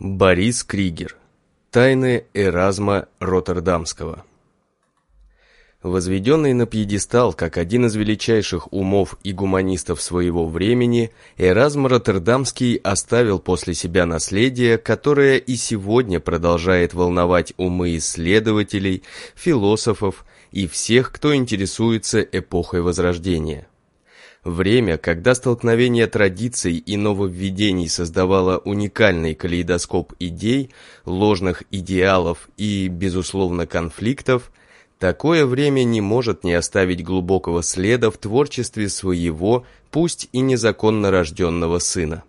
Борис Кригер. Тайны Эразма Роттердамского. Возведенный на пьедестал как один из величайших умов и гуманистов своего времени, Эразм Роттердамский оставил после себя наследие, которое и сегодня продолжает волновать умы исследователей, философов и всех, кто интересуется эпохой Возрождения. Время, когда столкновение традиций и нововведений создавало уникальный калейдоскоп идей, ложных идеалов и, безусловно, конфликтов, такое время не может не оставить глубокого следа в творчестве своего, пусть и незаконно рожденного сына.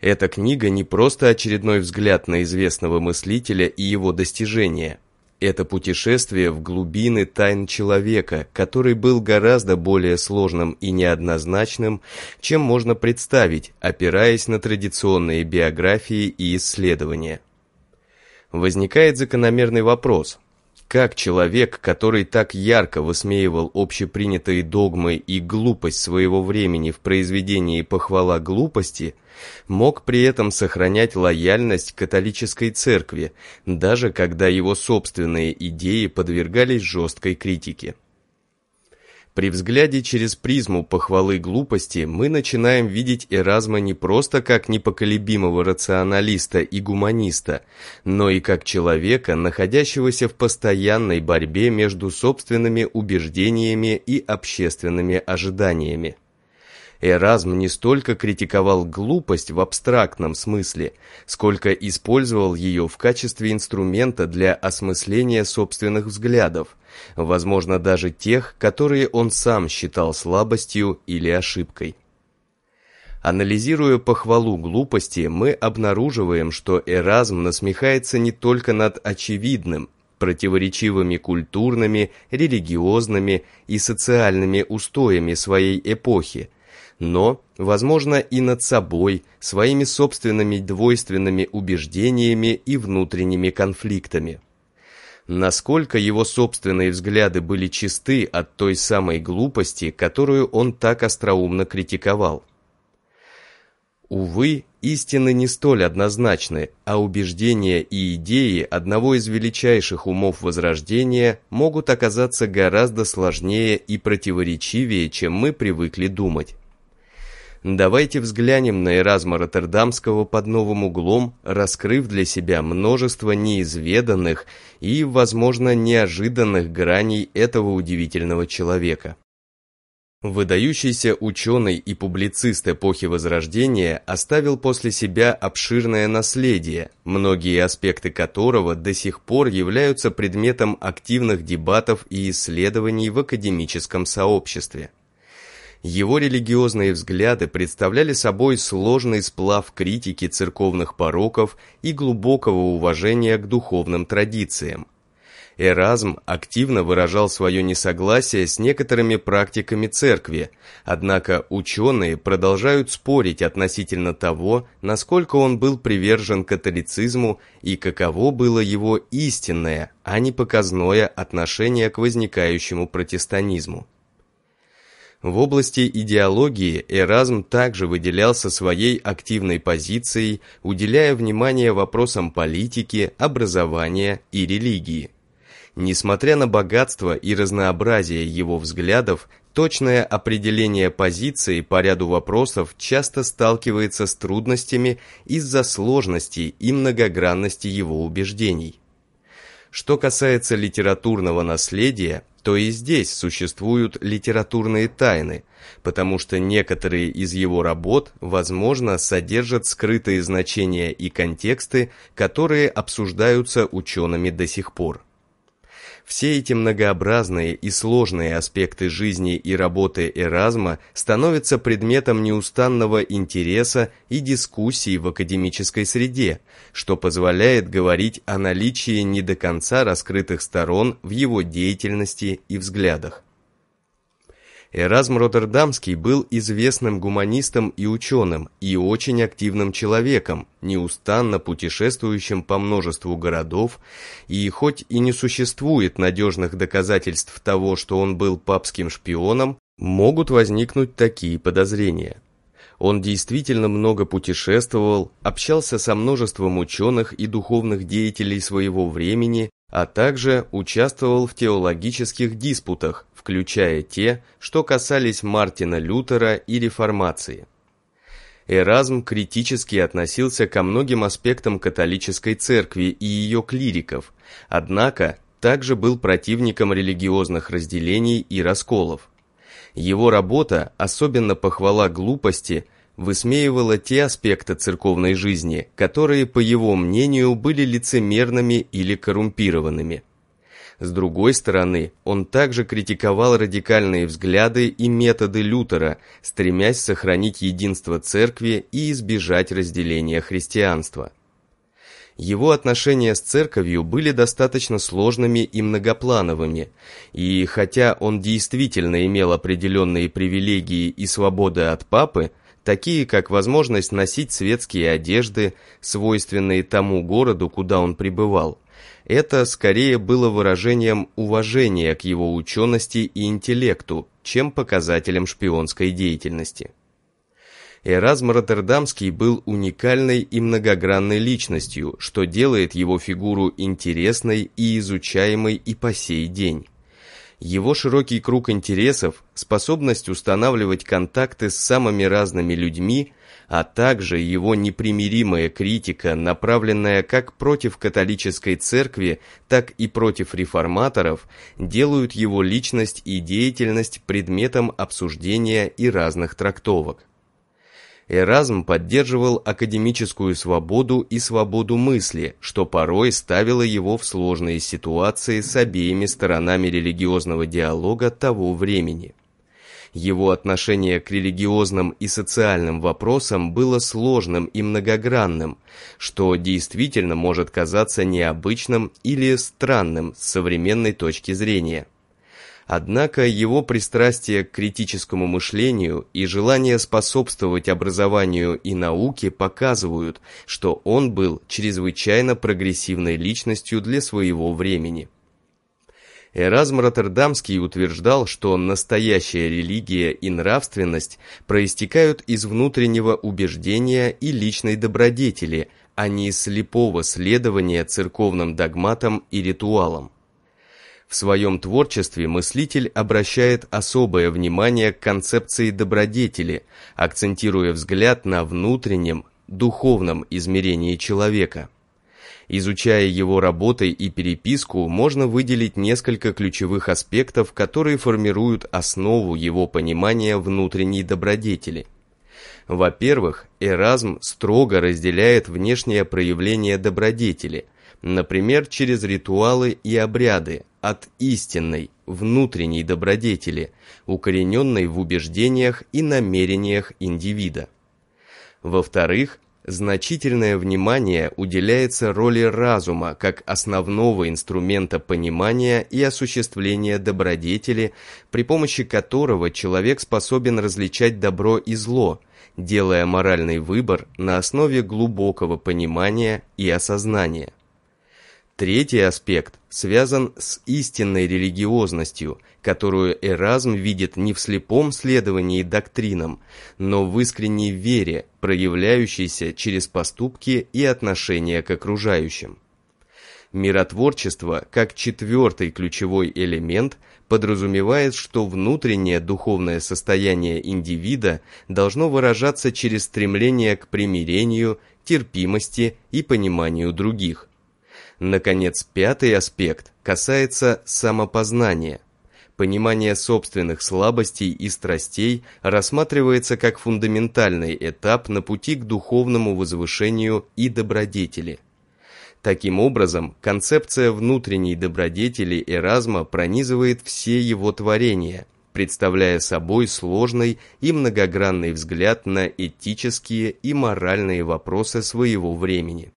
Эта книга не просто очередной взгляд на известного мыслителя и его достижения – это путешествие в глубины тайн человека, который был гораздо более сложным и неоднозначным, чем можно представить, опираясь на традиционные биографии и исследования. Возникает закономерный вопрос – как человек, который так ярко высмеивал общепринятые догмы и глупость своего времени в произведении «Похвала глупости», мог при этом сохранять лояльность католической церкви, даже когда его собственные идеи подвергались жесткой критике. При взгляде через призму похвалы глупости мы начинаем видеть Эразма не просто как непоколебимого рационалиста и гуманиста, но и как человека, находящегося в постоянной борьбе между собственными убеждениями и общественными ожиданиями. Эразм не столько критиковал глупость в абстрактном смысле, сколько использовал ее в качестве инструмента для осмысления собственных взглядов, возможно даже тех, которые он сам считал слабостью или ошибкой. Анализируя похвалу глупости, мы обнаруживаем, что Эразм насмехается не только над очевидным, противоречивыми культурными, религиозными и социальными устоями своей эпохи, но, возможно, и над собой, своими собственными двойственными убеждениями и внутренними конфликтами. Насколько его собственные взгляды были чисты от той самой глупости, которую он так остроумно критиковал. Увы, истины не столь однозначны, а убеждения и идеи одного из величайших умов Возрождения могут оказаться гораздо сложнее и противоречивее, чем мы привыкли думать. Давайте взглянем на Эразма Роттердамского под новым углом, раскрыв для себя множество неизведанных и, возможно, неожиданных граней этого удивительного человека. Выдающийся ученый и публицист эпохи Возрождения оставил после себя обширное наследие, многие аспекты которого до сих пор являются предметом активных дебатов и исследований в академическом сообществе. Его религиозные взгляды представляли собой сложный сплав критики церковных пороков и глубокого уважения к духовным традициям. Эразм активно выражал свое несогласие с некоторыми практиками церкви, однако ученые продолжают спорить относительно того, насколько он был привержен католицизму и каково было его истинное, а не показное отношение к возникающему протестанизму. В области идеологии Эразм также выделялся своей активной позицией, уделяя внимание вопросам политики, образования и религии. Несмотря на богатство и разнообразие его взглядов, точное определение позиции по ряду вопросов часто сталкивается с трудностями из-за сложности и многогранности его убеждений. Что касается литературного наследия, то и здесь существуют литературные тайны, потому что некоторые из его работ, возможно, содержат скрытые значения и контексты, которые обсуждаются учеными до сих пор. Все эти многообразные и сложные аспекты жизни и работы Эразма становятся предметом неустанного интереса и дискуссий в академической среде, что позволяет говорить о наличии не до конца раскрытых сторон в его деятельности и взглядах. Эразм Роттердамский был известным гуманистом и ученым, и очень активным человеком, неустанно путешествующим по множеству городов, и хоть и не существует надежных доказательств того, что он был папским шпионом, могут возникнуть такие подозрения. Он действительно много путешествовал, общался со множеством ученых и духовных деятелей своего времени, а также участвовал в теологических диспутах, включая те, что касались Мартина Лютера и реформации. Эразм критически относился ко многим аспектам католической церкви и ее клириков, однако также был противником религиозных разделений и расколов. Его работа, особенно похвала глупости, высмеивала те аспекты церковной жизни, которые, по его мнению, были лицемерными или коррумпированными. С другой стороны, он также критиковал радикальные взгляды и методы Лютера, стремясь сохранить единство церкви и избежать разделения христианства. Его отношения с церковью были достаточно сложными и многоплановыми, и хотя он действительно имел определенные привилегии и свободы от папы, такие как возможность носить светские одежды, свойственные тому городу, куда он пребывал, это скорее было выражением уважения к его учености и интеллекту, чем показателем шпионской деятельности. Эразм Роттердамский был уникальной и многогранной личностью, что делает его фигуру интересной и изучаемой и по сей день. Его широкий круг интересов, способность устанавливать контакты с самыми разными людьми, а также его непримиримая критика, направленная как против католической церкви, так и против реформаторов, делают его личность и деятельность предметом обсуждения и разных трактовок. Эразм поддерживал академическую свободу и свободу мысли, что порой ставило его в сложные ситуации с обеими сторонами религиозного диалога того времени. Его отношение к религиозным и социальным вопросам было сложным и многогранным, что действительно может казаться необычным или странным с современной точки зрения. Однако его пристрастие к критическому мышлению и желание способствовать образованию и науке показывают, что он был чрезвычайно прогрессивной личностью для своего времени. Эразм Роттердамский утверждал, что настоящая религия и нравственность проистекают из внутреннего убеждения и личной добродетели, а не из слепого следования церковным догматам и ритуалам. В своем творчестве мыслитель обращает особое внимание к концепции добродетели, акцентируя взгляд на внутреннем, духовном измерении человека. Изучая его работы и переписку, можно выделить несколько ключевых аспектов, которые формируют основу его понимания внутренней добродетели. Во-первых, Эразм строго разделяет внешнее проявление добродетели, например, через ритуалы и обряды, от истинной, внутренней добродетели, укорененной в убеждениях и намерениях индивида. Во-вторых, значительное внимание уделяется роли разума как основного инструмента понимания и осуществления добродетели, при помощи которого человек способен различать добро и зло, делая моральный выбор на основе глубокого понимания и осознания. Третий аспект связан с истинной религиозностью, которую Эразм видит не в слепом следовании доктринам, но в искренней вере, проявляющейся через поступки и отношения к окружающим. Миротворчество, как четвертый ключевой элемент, подразумевает, что внутреннее духовное состояние индивида должно выражаться через стремление к примирению, терпимости и пониманию других – Наконец, пятый аспект касается самопознания. Понимание собственных слабостей и страстей рассматривается как фундаментальный этап на пути к духовному возвышению и добродетели. Таким образом, концепция внутренней добродетели Эразма пронизывает все его творения, представляя собой сложный и многогранный взгляд на этические и моральные вопросы своего времени.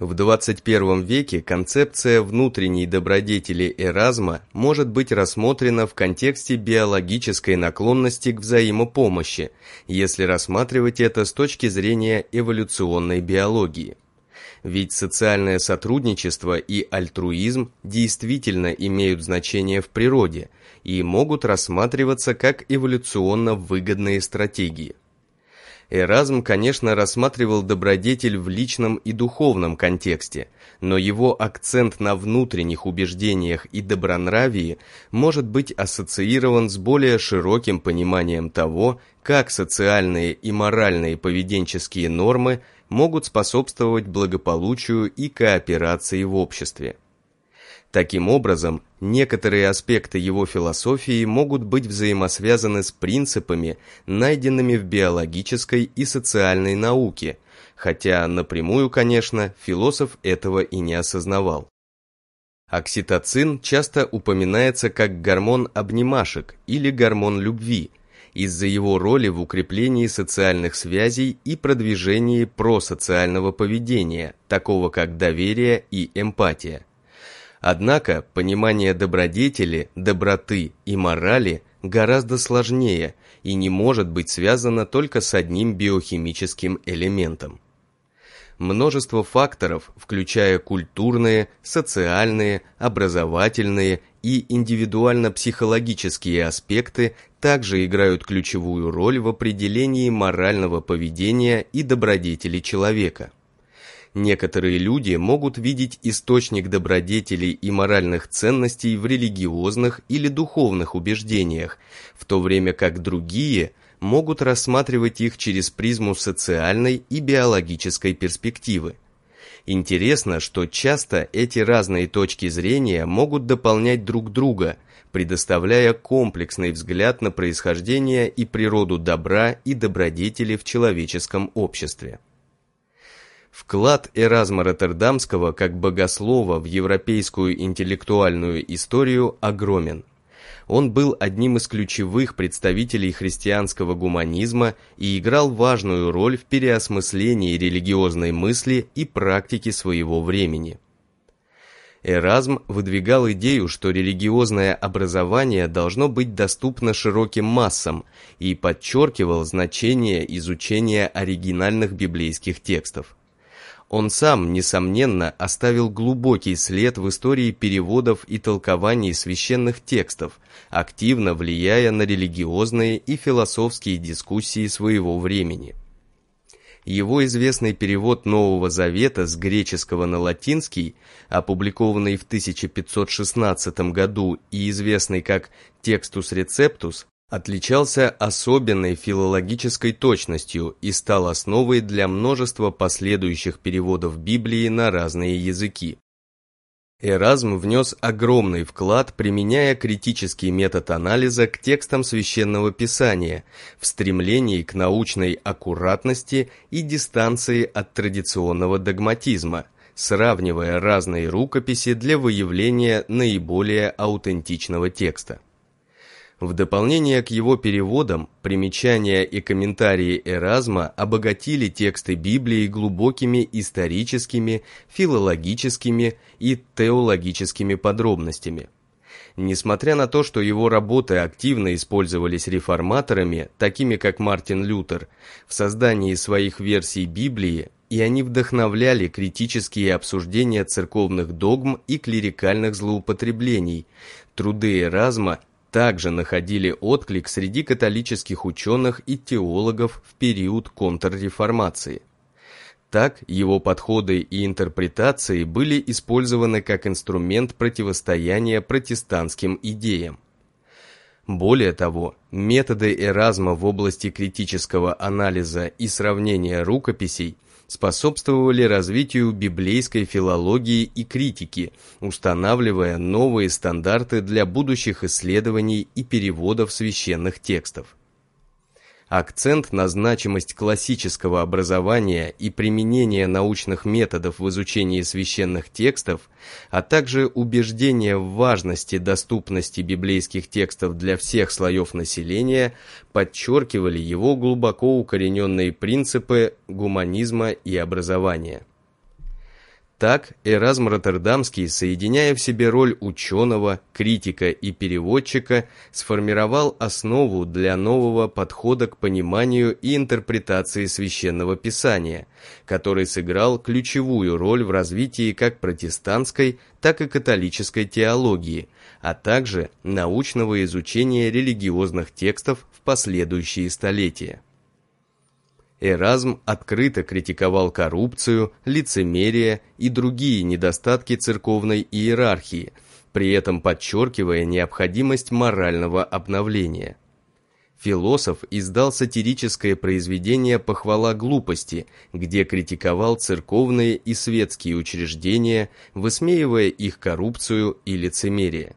В 21 веке концепция внутренней добродетели Эразма может быть рассмотрена в контексте биологической наклонности к взаимопомощи, если рассматривать это с точки зрения эволюционной биологии. Ведь социальное сотрудничество и альтруизм действительно имеют значение в природе и могут рассматриваться как эволюционно выгодные стратегии. Эразм, конечно, рассматривал добродетель в личном и духовном контексте, но его акцент на внутренних убеждениях и добронравии может быть ассоциирован с более широким пониманием того, как социальные и моральные поведенческие нормы могут способствовать благополучию и кооперации в обществе. Таким образом, некоторые аспекты его философии могут быть взаимосвязаны с принципами, найденными в биологической и социальной науке, хотя напрямую, конечно, философ этого и не осознавал. Окситоцин часто упоминается как гормон обнимашек или гормон любви, из-за его роли в укреплении социальных связей и продвижении просоциального поведения, такого как доверие и эмпатия. Однако понимание добродетели, доброты и морали гораздо сложнее и не может быть связано только с одним биохимическим элементом. Множество факторов, включая культурные, социальные, образовательные и индивидуально-психологические аспекты, также играют ключевую роль в определении морального поведения и добродетели человека некоторые люди могут видеть источник добродетелей и моральных ценностей в религиозных или духовных убеждениях, в то время как другие могут рассматривать их через призму социальной и биологической перспективы. Интересно, что часто эти разные точки зрения могут дополнять друг друга, предоставляя комплексный взгляд на происхождение и природу добра и добродетели в человеческом обществе. Вклад Эразма Роттердамского как богослова в европейскую интеллектуальную историю огромен. Он был одним из ключевых представителей христианского гуманизма и играл важную роль в переосмыслении религиозной мысли и практики своего времени. Эразм выдвигал идею, что религиозное образование должно быть доступно широким массам и подчеркивал значение изучения оригинальных библейских текстов. Он сам, несомненно, оставил глубокий след в истории переводов и толкований священных текстов, активно влияя на религиозные и философские дискуссии своего времени. Его известный перевод Нового Завета с греческого на латинский, опубликованный в 1516 году и известный как «Текстус рецептус», отличался особенной филологической точностью и стал основой для множества последующих переводов Библии на разные языки. Эразм внес огромный вклад, применяя критический метод анализа к текстам священного писания в стремлении к научной аккуратности и дистанции от традиционного догматизма, сравнивая разные рукописи для выявления наиболее аутентичного текста. В дополнение к его переводам, примечания и комментарии Эразма обогатили тексты Библии глубокими историческими, филологическими и теологическими подробностями. Несмотря на то, что его работы активно использовались реформаторами, такими как Мартин Лютер, в создании своих версий Библии, и они вдохновляли критические обсуждения церковных догм и клерикальных злоупотреблений, труды Эразма также находили отклик среди католических ученых и теологов в период контрреформации. Так, его подходы и интерпретации были использованы как инструмент противостояния протестантским идеям. Более того, методы Эразма в области критического анализа и сравнения рукописей – способствовали развитию библейской филологии и критики, устанавливая новые стандарты для будущих исследований и переводов священных текстов. Акцент на значимость классического образования и применения научных методов в изучении священных текстов, а также убеждение в важности доступности библейских текстов для всех слоев населения подчеркивали его глубоко укорененные принципы гуманизма и образования. Так, Эразм Роттердамский, соединяя в себе роль ученого, критика и переводчика, сформировал основу для нового подхода к пониманию и интерпретации священного писания, который сыграл ключевую роль в развитии как протестантской, так и католической теологии, а также научного изучения религиозных текстов в последующие столетия. Эразм открыто критиковал коррупцию, лицемерие и другие недостатки церковной иерархии, при этом подчеркивая необходимость морального обновления. Философ издал сатирическое произведение «Похвала глупости», где критиковал церковные и светские учреждения, высмеивая их коррупцию и лицемерие.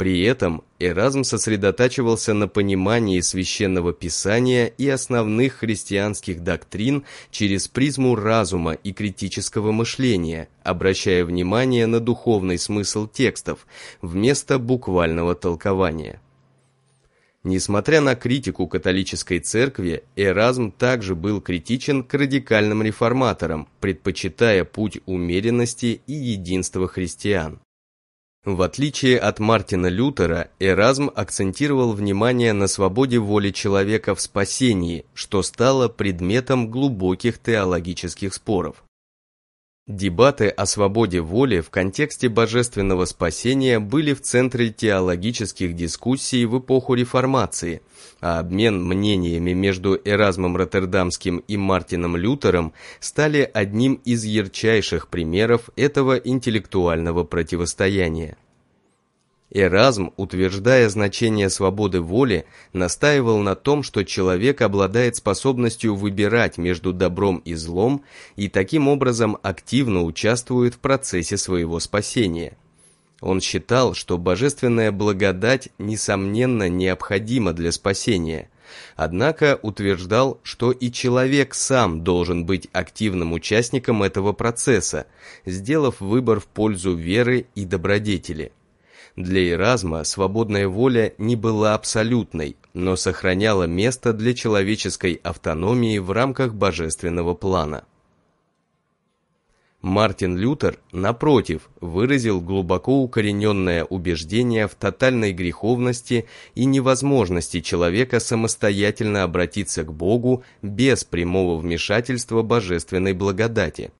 При этом Эразм сосредотачивался на понимании священного писания и основных христианских доктрин через призму разума и критического мышления, обращая внимание на духовный смысл текстов вместо буквального толкования. Несмотря на критику католической церкви, Эразм также был критичен к радикальным реформаторам, предпочитая путь умеренности и единства христиан. В отличие от Мартина Лютера, Эразм акцентировал внимание на свободе воли человека в спасении, что стало предметом глубоких теологических споров. Дебаты о свободе воли в контексте божественного спасения были в центре теологических дискуссий в эпоху Реформации, а обмен мнениями между Эразмом Роттердамским и Мартином Лютером стали одним из ярчайших примеров этого интеллектуального противостояния. Эразм, утверждая значение свободы воли, настаивал на том, что человек обладает способностью выбирать между добром и злом и таким образом активно участвует в процессе своего спасения. Он считал, что божественная благодать несомненно необходима для спасения, однако утверждал, что и человек сам должен быть активным участником этого процесса, сделав выбор в пользу веры и добродетели. Для Эразма свободная воля не была абсолютной, но сохраняла место для человеческой автономии в рамках божественного плана. Мартин Лютер, напротив, выразил глубоко укорененное убеждение в тотальной греховности и невозможности человека самостоятельно обратиться к Богу без прямого вмешательства божественной благодати.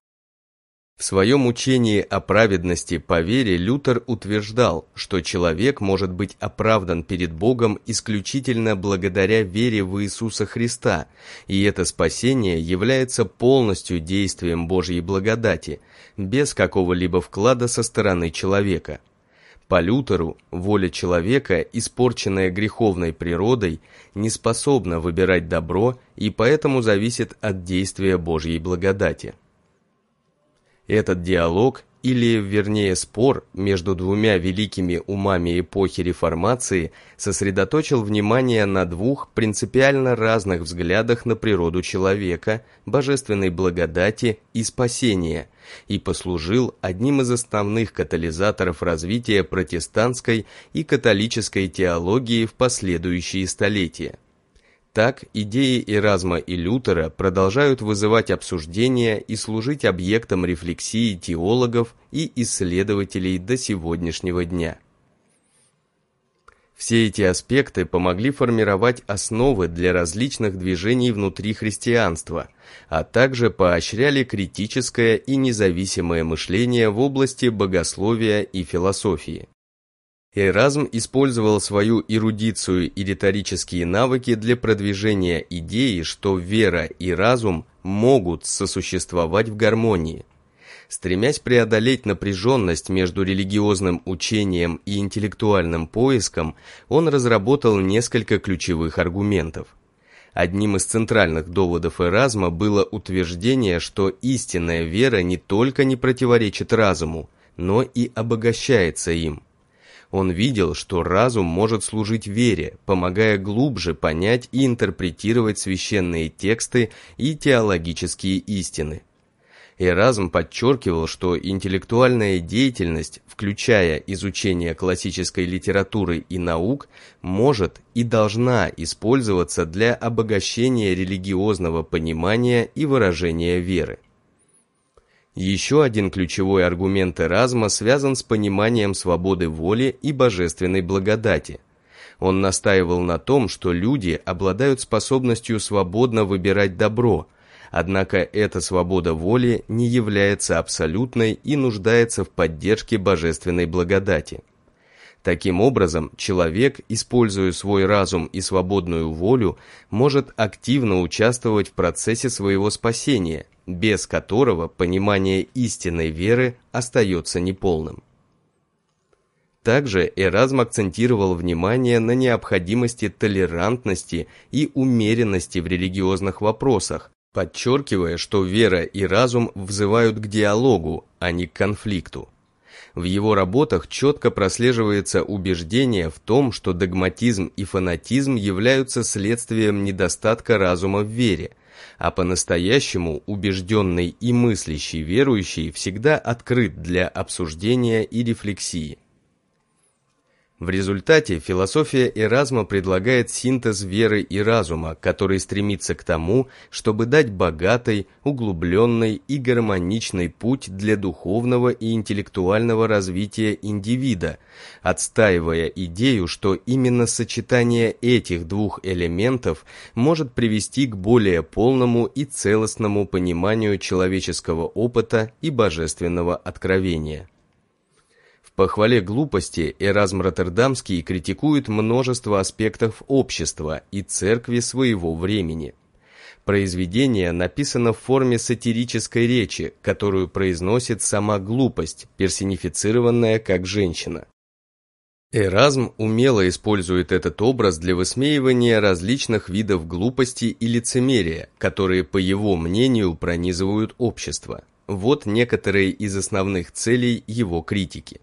В своем учении о праведности по вере Лютер утверждал, что человек может быть оправдан перед Богом исключительно благодаря вере в Иисуса Христа, и это спасение является полностью действием Божьей благодати, без какого-либо вклада со стороны человека. По Лютеру, воля человека, испорченная греховной природой, не способна выбирать добро и поэтому зависит от действия Божьей благодати. Этот диалог, или вернее спор между двумя великими умами эпохи реформации сосредоточил внимание на двух принципиально разных взглядах на природу человека, божественной благодати и спасения, и послужил одним из основных катализаторов развития протестантской и католической теологии в последующие столетия. Так, идеи Эразма и Лютера продолжают вызывать обсуждения и служить объектом рефлексии теологов и исследователей до сегодняшнего дня. Все эти аспекты помогли формировать основы для различных движений внутри христианства, а также поощряли критическое и независимое мышление в области богословия и философии. Эразм использовал свою эрудицию и риторические навыки для продвижения идеи, что вера и разум могут сосуществовать в гармонии. Стремясь преодолеть напряженность между религиозным учением и интеллектуальным поиском, он разработал несколько ключевых аргументов. Одним из центральных доводов Эразма было утверждение, что истинная вера не только не противоречит разуму, но и обогащается им. Он видел, что разум может служить вере, помогая глубже понять и интерпретировать священные тексты и теологические истины. Эразм подчеркивал, что интеллектуальная деятельность, включая изучение классической литературы и наук, может и должна использоваться для обогащения религиозного понимания и выражения веры. Еще один ключевой аргумент Эразма связан с пониманием свободы воли и божественной благодати. Он настаивал на том, что люди обладают способностью свободно выбирать добро, однако эта свобода воли не является абсолютной и нуждается в поддержке божественной благодати. Таким образом, человек, используя свой разум и свободную волю, может активно участвовать в процессе своего спасения, без которого понимание истинной веры остается неполным. Также Эразм акцентировал внимание на необходимости толерантности и умеренности в религиозных вопросах, подчеркивая, что вера и разум взывают к диалогу, а не к конфликту. В его работах четко прослеживается убеждение в том, что догматизм и фанатизм являются следствием недостатка разума в вере, а по-настоящему убежденный и мыслящий верующий всегда открыт для обсуждения и рефлексии. В результате философия Эразма предлагает синтез веры и разума, который стремится к тому, чтобы дать богатый, углубленный и гармоничный путь для духовного и интеллектуального развития индивида, отстаивая идею, что именно сочетание этих двух элементов может привести к более полному и целостному пониманию человеческого опыта и божественного откровения. Хвале глупости Эразм Роттердамский критикует множество аспектов общества и церкви своего времени. Произведение написано в форме сатирической речи, которую произносит сама глупость, персонифицированная как женщина. Эразм умело использует этот образ для высмеивания различных видов глупости и лицемерия, которые, по его мнению, пронизывают общество. Вот некоторые из основных целей его критики.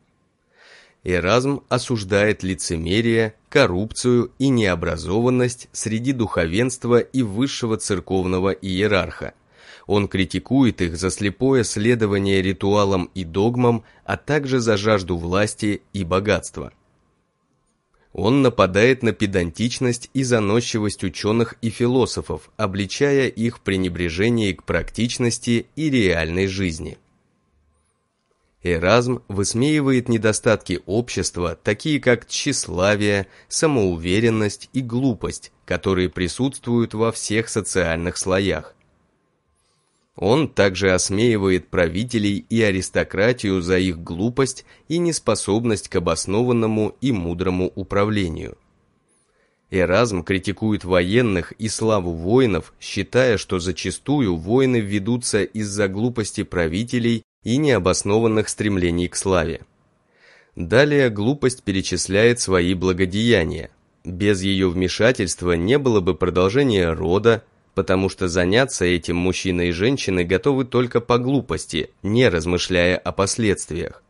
Эразм осуждает лицемерие, коррупцию и необразованность среди духовенства и высшего церковного иерарха. Он критикует их за слепое следование ритуалам и догмам, а также за жажду власти и богатства. Он нападает на педантичность и заносчивость ученых и философов, обличая их в пренебрежении к практичности и реальной жизни. Эразм высмеивает недостатки общества, такие как тщеславие, самоуверенность и глупость, которые присутствуют во всех социальных слоях. Он также осмеивает правителей и аристократию за их глупость и неспособность к обоснованному и мудрому управлению. Эразм критикует военных и славу воинов, считая, что зачастую войны ведутся из-за глупости правителей и необоснованных стремлений к славе. Далее глупость перечисляет свои благодеяния. Без ее вмешательства не было бы продолжения рода, потому что заняться этим мужчина и женщины готовы только по глупости, не размышляя о последствиях.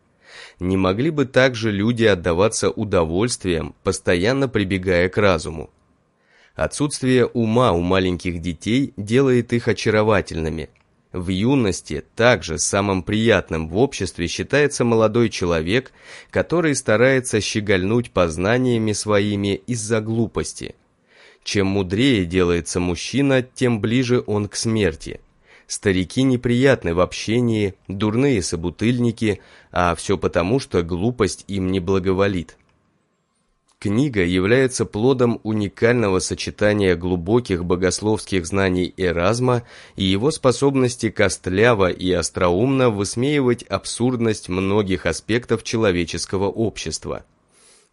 Не могли бы также люди отдаваться удовольствиям, постоянно прибегая к разуму. Отсутствие ума у маленьких детей делает их очаровательными, в юности также самым приятным в обществе считается молодой человек, который старается щегольнуть познаниями своими из-за глупости. Чем мудрее делается мужчина, тем ближе он к смерти. Старики неприятны в общении, дурные собутыльники, а все потому, что глупость им не благоволит. Книга является плодом уникального сочетания глубоких богословских знаний Эразма и его способности костляво и остроумно высмеивать абсурдность многих аспектов человеческого общества.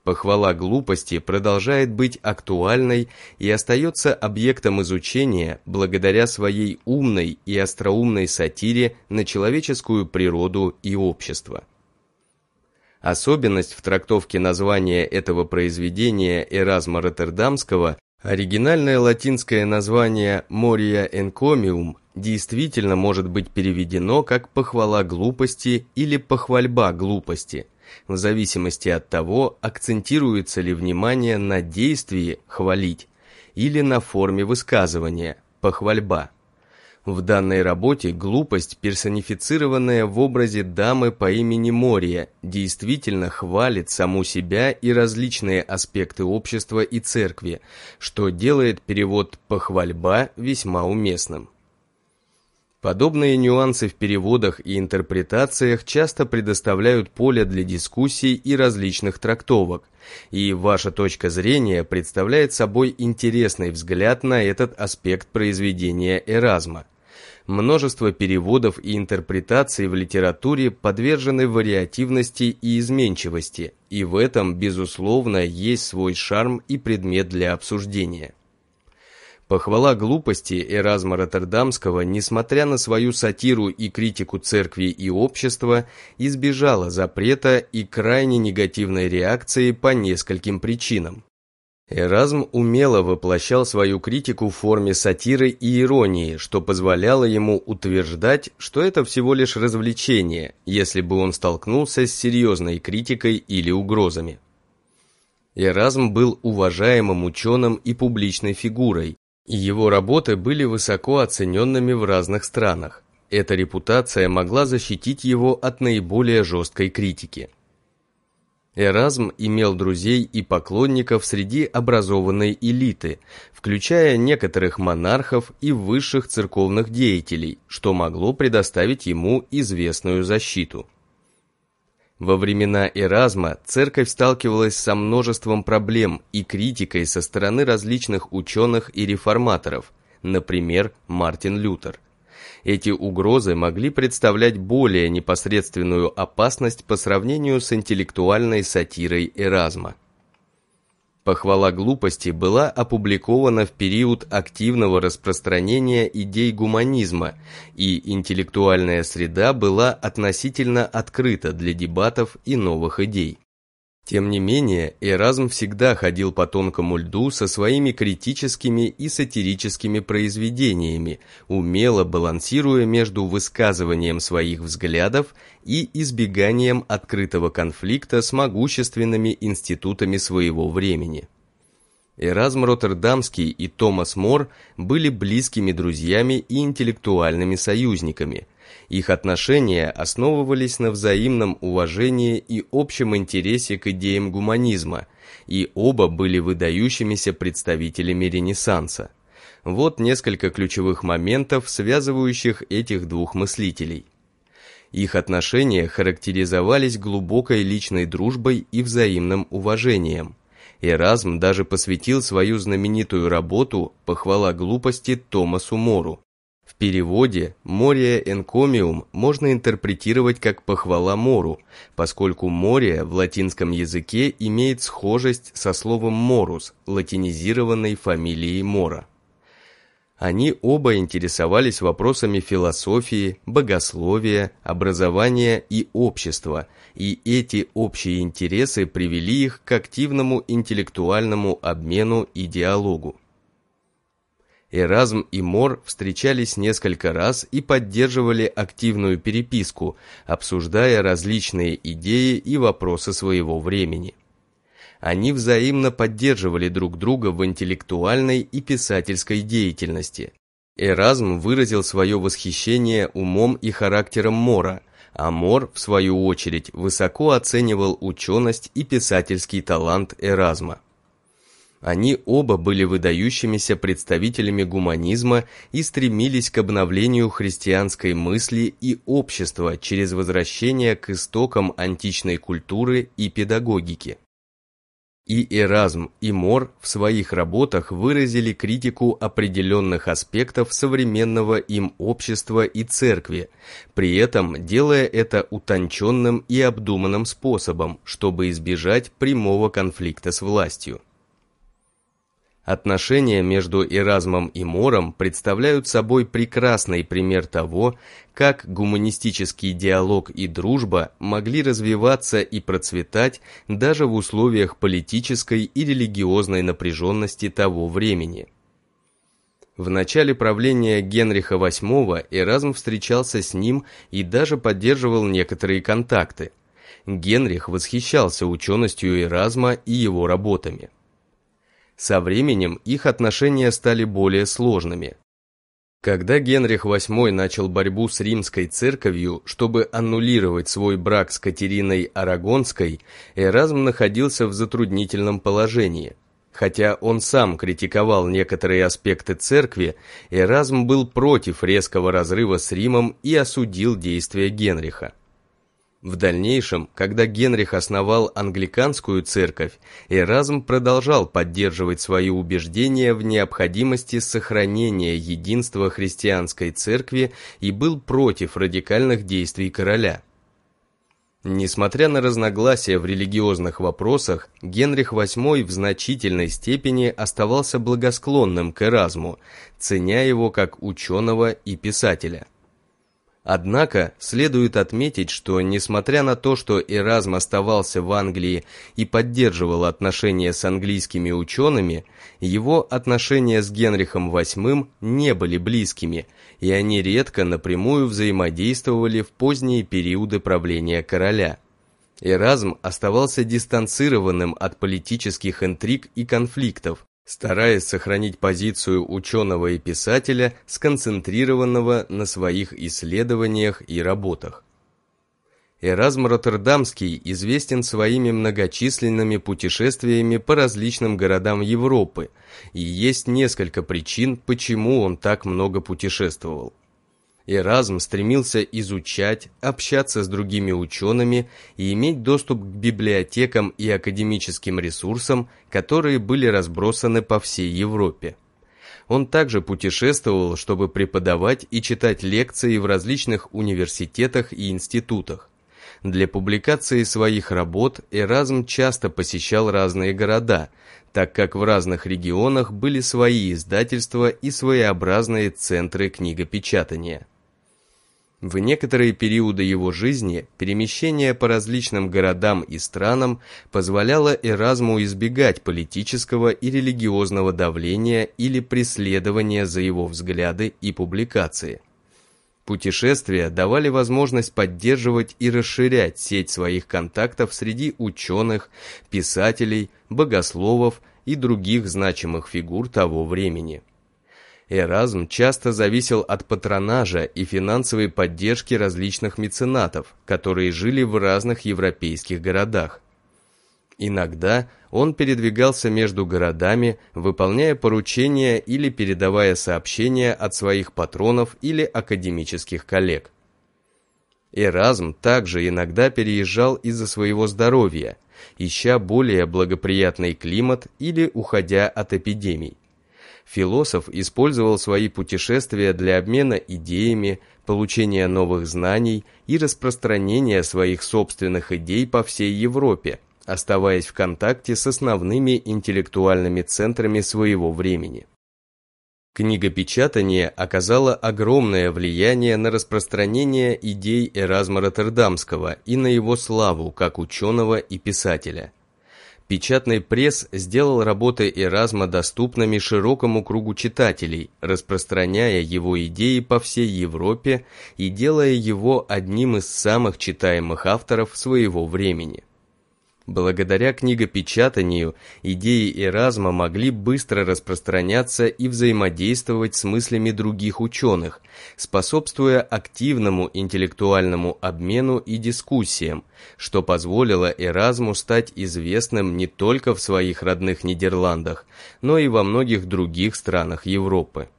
Похвала глупости продолжает быть актуальной и остается объектом изучения благодаря своей умной и остроумной сатире на человеческую природу и общество. Особенность в трактовке названия этого произведения Эразма Роттердамского оригинальное латинское название «Moria encomium» действительно может быть переведено как «похвала глупости» или «похвальба глупости», в зависимости от того, акцентируется ли внимание на действии «хвалить» или на форме высказывания «похвальба». В данной работе глупость, персонифицированная в образе дамы по имени Мория, действительно хвалит саму себя и различные аспекты общества и церкви, что делает перевод «похвальба» весьма уместным. Подобные нюансы в переводах и интерпретациях часто предоставляют поле для дискуссий и различных трактовок, и ваша точка зрения представляет собой интересный взгляд на этот аспект произведения Эразма – Множество переводов и интерпретаций в литературе подвержены вариативности и изменчивости, и в этом, безусловно, есть свой шарм и предмет для обсуждения. Похвала глупости Эразма Роттердамского, несмотря на свою сатиру и критику церкви и общества, избежала запрета и крайне негативной реакции по нескольким причинам. Эразм умело воплощал свою критику в форме сатиры и иронии, что позволяло ему утверждать, что это всего лишь развлечение, если бы он столкнулся с серьезной критикой или угрозами. Эразм был уважаемым ученым и публичной фигурой, и его работы были высоко оцененными в разных странах. Эта репутация могла защитить его от наиболее жесткой критики. Эразм имел друзей и поклонников среди образованной элиты, включая некоторых монархов и высших церковных деятелей, что могло предоставить ему известную защиту. Во времена Эразма церковь сталкивалась со множеством проблем и критикой со стороны различных ученых и реформаторов, например, Мартин Лютер. Эти угрозы могли представлять более непосредственную опасность по сравнению с интеллектуальной сатирой Эразма. Похвала глупости была опубликована в период активного распространения идей гуманизма, и интеллектуальная среда была относительно открыта для дебатов и новых идей. Тем не менее, Эразм всегда ходил по тонкому льду со своими критическими и сатирическими произведениями, умело балансируя между высказыванием своих взглядов и избеганием открытого конфликта с могущественными институтами своего времени. Эразм Роттердамский и Томас Мор были близкими друзьями и интеллектуальными союзниками – их отношения основывались на взаимном уважении и общем интересе к идеям гуманизма, и оба были выдающимися представителями Ренессанса. Вот несколько ключевых моментов, связывающих этих двух мыслителей. Их отношения характеризовались глубокой личной дружбой и взаимным уважением. Эразм даже посвятил свою знаменитую работу «Похвала глупости» Томасу Мору, в переводе «Мория энкомиум» можно интерпретировать как «похвала мору», поскольку «мория» в латинском языке имеет схожесть со словом «морус», латинизированной фамилией Мора. Они оба интересовались вопросами философии, богословия, образования и общества, и эти общие интересы привели их к активному интеллектуальному обмену и диалогу. Эразм и Мор встречались несколько раз и поддерживали активную переписку, обсуждая различные идеи и вопросы своего времени. Они взаимно поддерживали друг друга в интеллектуальной и писательской деятельности. Эразм выразил свое восхищение умом и характером Мора, а Мор, в свою очередь, высоко оценивал ученость и писательский талант Эразма. Они оба были выдающимися представителями гуманизма и стремились к обновлению христианской мысли и общества через возвращение к истокам античной культуры и педагогики. И Эразм, и Мор в своих работах выразили критику определенных аспектов современного им общества и церкви, при этом делая это утонченным и обдуманным способом, чтобы избежать прямого конфликта с властью. Отношения между Эразмом и Мором представляют собой прекрасный пример того, как гуманистический диалог и дружба могли развиваться и процветать даже в условиях политической и религиозной напряженности того времени. В начале правления Генриха VIII Эразм встречался с ним и даже поддерживал некоторые контакты. Генрих восхищался ученостью Эразма и его работами. Со временем их отношения стали более сложными. Когда Генрих VIII начал борьбу с римской церковью, чтобы аннулировать свой брак с Катериной Арагонской, Эразм находился в затруднительном положении. Хотя он сам критиковал некоторые аспекты церкви, Эразм был против резкого разрыва с Римом и осудил действия Генриха. В дальнейшем, когда Генрих основал англиканскую церковь, Эразм продолжал поддерживать свои убеждения в необходимости сохранения единства христианской церкви и был против радикальных действий короля. Несмотря на разногласия в религиозных вопросах, Генрих VIII в значительной степени оставался благосклонным к Эразму, ценя его как ученого и писателя. Однако следует отметить, что несмотря на то, что Эразм оставался в Англии и поддерживал отношения с английскими учеными, его отношения с Генрихом VIII не были близкими, и они редко напрямую взаимодействовали в поздние периоды правления короля. Эразм оставался дистанцированным от политических интриг и конфликтов, стараясь сохранить позицию ученого и писателя, сконцентрированного на своих исследованиях и работах. Эразм Роттердамский известен своими многочисленными путешествиями по различным городам Европы, и есть несколько причин, почему он так много путешествовал. Эразм стремился изучать, общаться с другими учеными и иметь доступ к библиотекам и академическим ресурсам, которые были разбросаны по всей Европе. Он также путешествовал, чтобы преподавать и читать лекции в различных университетах и институтах. Для публикации своих работ Эразм часто посещал разные города, так как в разных регионах были свои издательства и своеобразные центры книгопечатания. В некоторые периоды его жизни перемещение по различным городам и странам позволяло Эразму избегать политического и религиозного давления или преследования за его взгляды и публикации. Путешествия давали возможность поддерживать и расширять сеть своих контактов среди ученых, писателей, богословов и других значимых фигур того времени. Эразм часто зависел от патронажа и финансовой поддержки различных меценатов, которые жили в разных европейских городах. Иногда он передвигался между городами, выполняя поручения или передавая сообщения от своих патронов или академических коллег. Эразм также иногда переезжал из-за своего здоровья, ища более благоприятный климат или уходя от эпидемий философ использовал свои путешествия для обмена идеями, получения новых знаний и распространения своих собственных идей по всей Европе, оставаясь в контакте с основными интеллектуальными центрами своего времени. Книгопечатание оказало огромное влияние на распространение идей Эразма Роттердамского и на его славу как ученого и писателя – Печатный пресс сделал работы Эразма доступными широкому кругу читателей, распространяя его идеи по всей Европе и делая его одним из самых читаемых авторов своего времени. Благодаря книгопечатанию идеи Эразма могли быстро распространяться и взаимодействовать с мыслями других ученых, способствуя активному интеллектуальному обмену и дискуссиям, что позволило Эразму стать известным не только в своих родных Нидерландах, но и во многих других странах Европы.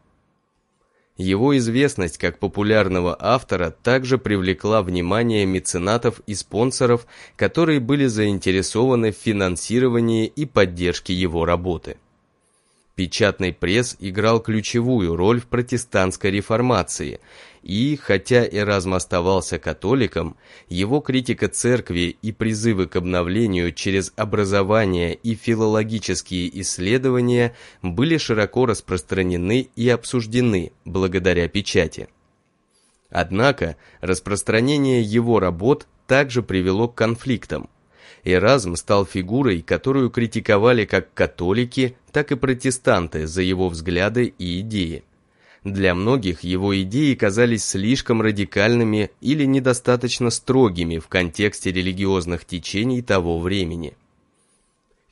Его известность как популярного автора также привлекла внимание меценатов и спонсоров, которые были заинтересованы в финансировании и поддержке его работы. Печатный пресс играл ключевую роль в протестантской реформации, и, хотя Эразм оставался католиком, его критика церкви и призывы к обновлению через образование и филологические исследования были широко распространены и обсуждены благодаря печати. Однако распространение его работ также привело к конфликтам, Эразм стал фигурой, которую критиковали как католики, так и протестанты за его взгляды и идеи. Для многих его идеи казались слишком радикальными или недостаточно строгими в контексте религиозных течений того времени.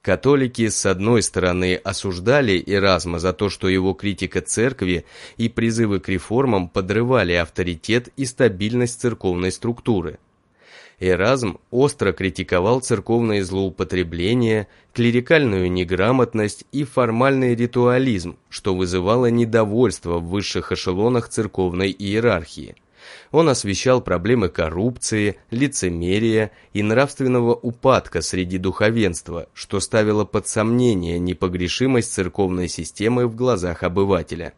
Католики, с одной стороны, осуждали Эразма за то, что его критика церкви и призывы к реформам подрывали авторитет и стабильность церковной структуры – Эразм остро критиковал церковные злоупотребления, клерикальную неграмотность и формальный ритуализм, что вызывало недовольство в высших эшелонах церковной иерархии. Он освещал проблемы коррупции, лицемерия и нравственного упадка среди духовенства, что ставило под сомнение непогрешимость церковной системы в глазах обывателя.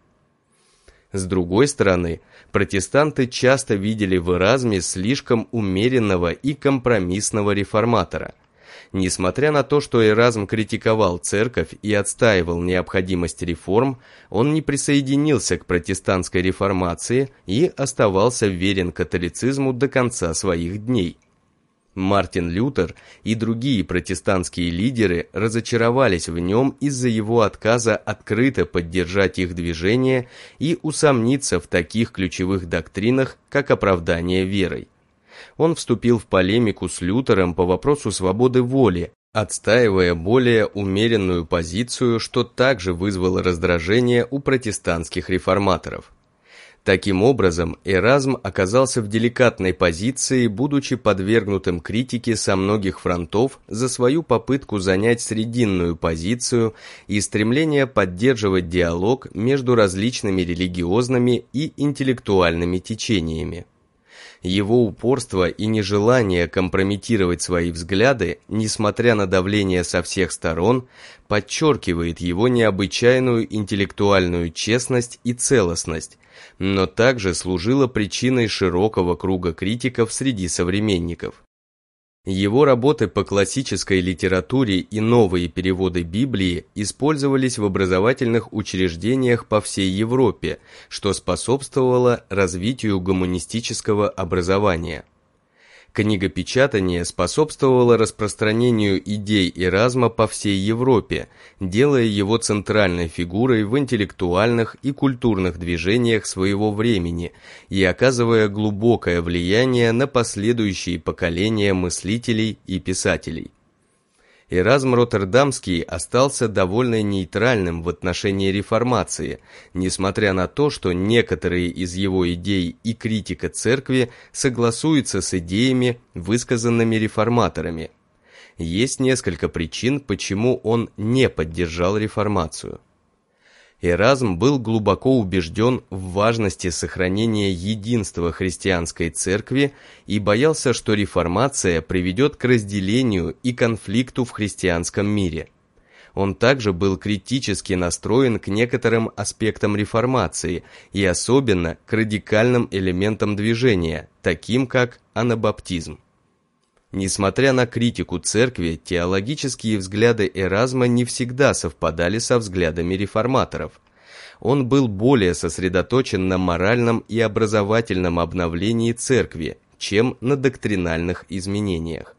С другой стороны, протестанты часто видели в Эразме слишком умеренного и компромиссного реформатора. Несмотря на то, что Эразм критиковал церковь и отстаивал необходимость реформ, он не присоединился к протестантской реформации и оставался верен католицизму до конца своих дней. Мартин Лютер и другие протестантские лидеры разочаровались в нем из-за его отказа открыто поддержать их движение и усомниться в таких ключевых доктринах, как оправдание верой. Он вступил в полемику с Лютером по вопросу свободы воли, отстаивая более умеренную позицию, что также вызвало раздражение у протестантских реформаторов. Таким образом, Эразм оказался в деликатной позиции, будучи подвергнутым критике со многих фронтов за свою попытку занять срединную позицию и стремление поддерживать диалог между различными религиозными и интеллектуальными течениями. Его упорство и нежелание компрометировать свои взгляды, несмотря на давление со всех сторон, подчеркивает его необычайную интеллектуальную честность и целостность, но также служило причиной широкого круга критиков среди современников. Его работы по классической литературе и новые переводы Библии использовались в образовательных учреждениях по всей Европе, что способствовало развитию гуманистического образования. Книгопечатание способствовало распространению идей Эразма по всей Европе, делая его центральной фигурой в интеллектуальных и культурных движениях своего времени и оказывая глубокое влияние на последующие поколения мыслителей и писателей. Эразм Роттердамский остался довольно нейтральным в отношении реформации, несмотря на то, что некоторые из его идей и критика церкви согласуются с идеями, высказанными реформаторами. Есть несколько причин, почему он не поддержал реформацию. Эразм был глубоко убежден в важности сохранения единства христианской церкви и боялся, что реформация приведет к разделению и конфликту в христианском мире. Он также был критически настроен к некоторым аспектам реформации и особенно к радикальным элементам движения, таким как анабаптизм. Несмотря на критику церкви, теологические взгляды Эразма не всегда совпадали со взглядами реформаторов. Он был более сосредоточен на моральном и образовательном обновлении церкви, чем на доктринальных изменениях.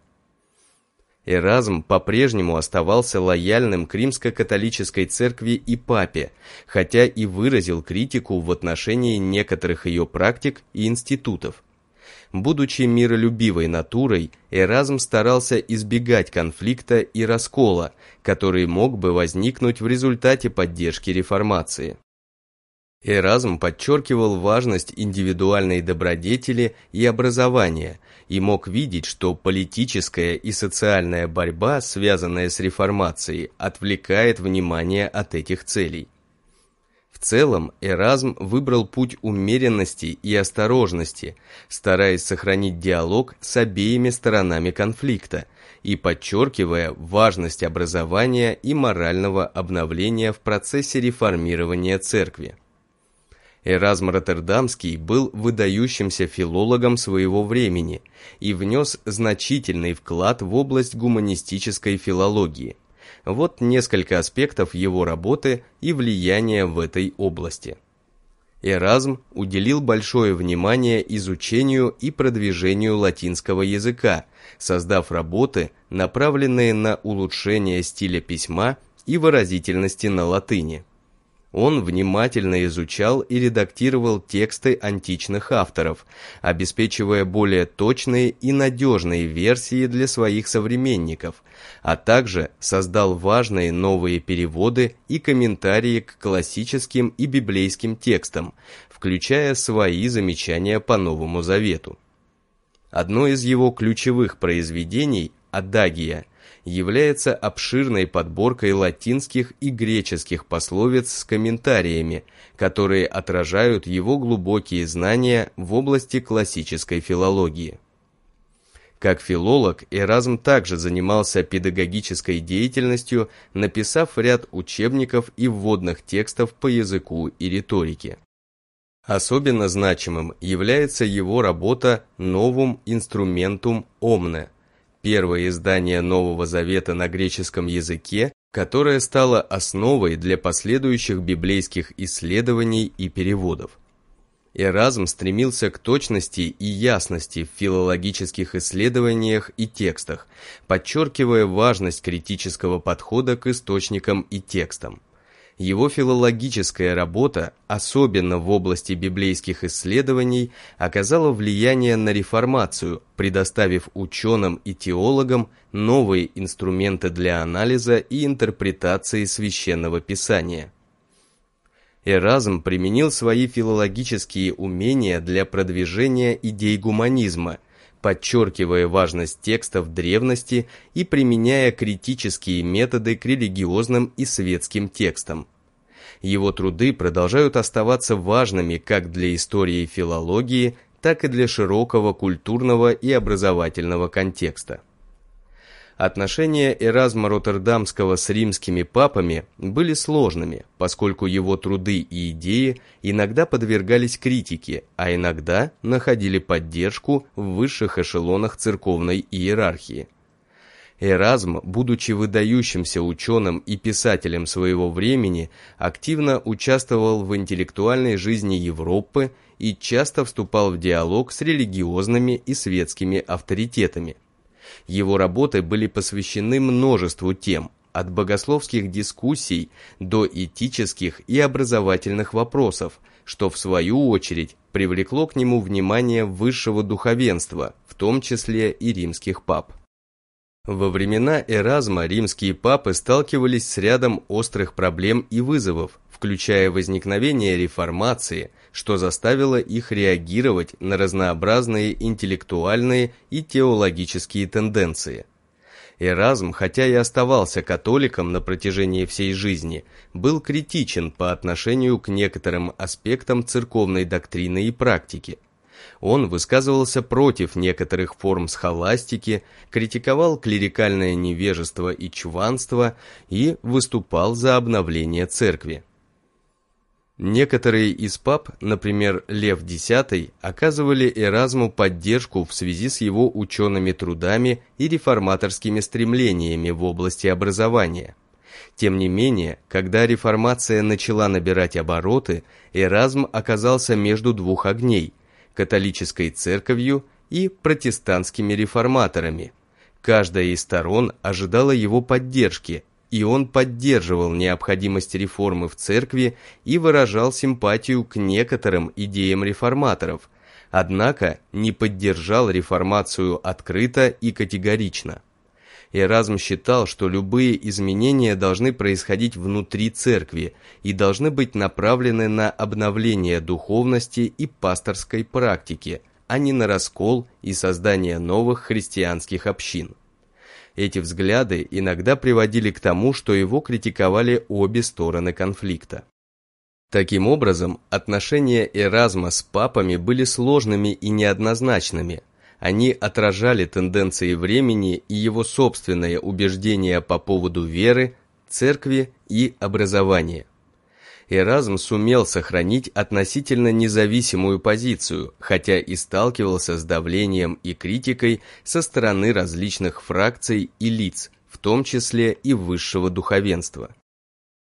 Эразм по-прежнему оставался лояльным к римско-католической церкви и папе, хотя и выразил критику в отношении некоторых ее практик и институтов. Будучи миролюбивой натурой, Эразм старался избегать конфликта и раскола, который мог бы возникнуть в результате поддержки реформации. Эразм подчеркивал важность индивидуальной добродетели и образования и мог видеть, что политическая и социальная борьба, связанная с реформацией, отвлекает внимание от этих целей. В целом, Эразм выбрал путь умеренности и осторожности, стараясь сохранить диалог с обеими сторонами конфликта и подчеркивая важность образования и морального обновления в процессе реформирования церкви. Эразм Роттердамский был выдающимся филологом своего времени и внес значительный вклад в область гуманистической филологии – вот несколько аспектов его работы и влияния в этой области. Эразм уделил большое внимание изучению и продвижению латинского языка, создав работы, направленные на улучшение стиля письма и выразительности на латыни. Он внимательно изучал и редактировал тексты античных авторов, обеспечивая более точные и надежные версии для своих современников, а также создал важные новые переводы и комментарии к классическим и библейским текстам, включая свои замечания по Новому Завету. Одно из его ключевых произведений, «Адагия», является обширной подборкой латинских и греческих пословиц с комментариями, которые отражают его глубокие знания в области классической филологии. Как филолог, Эразм также занимался педагогической деятельностью, написав ряд учебников и вводных текстов по языку и риторике. Особенно значимым является его работа «Novum Instrumentum Omne», первое издание Нового Завета на греческом языке, которое стало основой для последующих библейских исследований и переводов. Эразм стремился к точности и ясности в филологических исследованиях и текстах, подчеркивая важность критического подхода к источникам и текстам. Его филологическая работа, особенно в области библейских исследований, оказала влияние на реформацию, предоставив ученым и теологам новые инструменты для анализа и интерпретации священного писания. Эразм применил свои филологические умения для продвижения идей гуманизма, подчеркивая важность текстов древности и применяя критические методы к религиозным и светским текстам. Его труды продолжают оставаться важными как для истории филологии, так и для широкого культурного и образовательного контекста. Отношения Эразма Роттердамского с римскими папами были сложными, поскольку его труды и идеи иногда подвергались критике, а иногда находили поддержку в высших эшелонах церковной иерархии. Эразм, будучи выдающимся ученым и писателем своего времени, активно участвовал в интеллектуальной жизни Европы и часто вступал в диалог с религиозными и светскими авторитетами – его работы были посвящены множеству тем, от богословских дискуссий до этических и образовательных вопросов, что в свою очередь привлекло к нему внимание высшего духовенства, в том числе и римских пап. Во времена Эразма римские папы сталкивались с рядом острых проблем и вызовов, включая возникновение реформации, что заставило их реагировать на разнообразные интеллектуальные и теологические тенденции. Эразм, хотя и оставался католиком на протяжении всей жизни, был критичен по отношению к некоторым аспектам церковной доктрины и практики. Он высказывался против некоторых форм схоластики, критиковал клерикальное невежество и чванство и выступал за обновление церкви. Некоторые из пап, например, Лев X, оказывали Эразму поддержку в связи с его учеными трудами и реформаторскими стремлениями в области образования. Тем не менее, когда реформация начала набирать обороты, Эразм оказался между двух огней – католической церковью и протестантскими реформаторами. Каждая из сторон ожидала его поддержки, и он поддерживал необходимость реформы в церкви и выражал симпатию к некоторым идеям реформаторов, однако не поддержал реформацию открыто и категорично. Эразм считал, что любые изменения должны происходить внутри церкви и должны быть направлены на обновление духовности и пасторской практики, а не на раскол и создание новых христианских общин. Эти взгляды иногда приводили к тому, что его критиковали обе стороны конфликта. Таким образом, отношения Эразма с папами были сложными и неоднозначными. Они отражали тенденции времени и его собственные убеждения по поводу веры, церкви и образования. Эразм сумел сохранить относительно независимую позицию, хотя и сталкивался с давлением и критикой со стороны различных фракций и лиц, в том числе и высшего духовенства.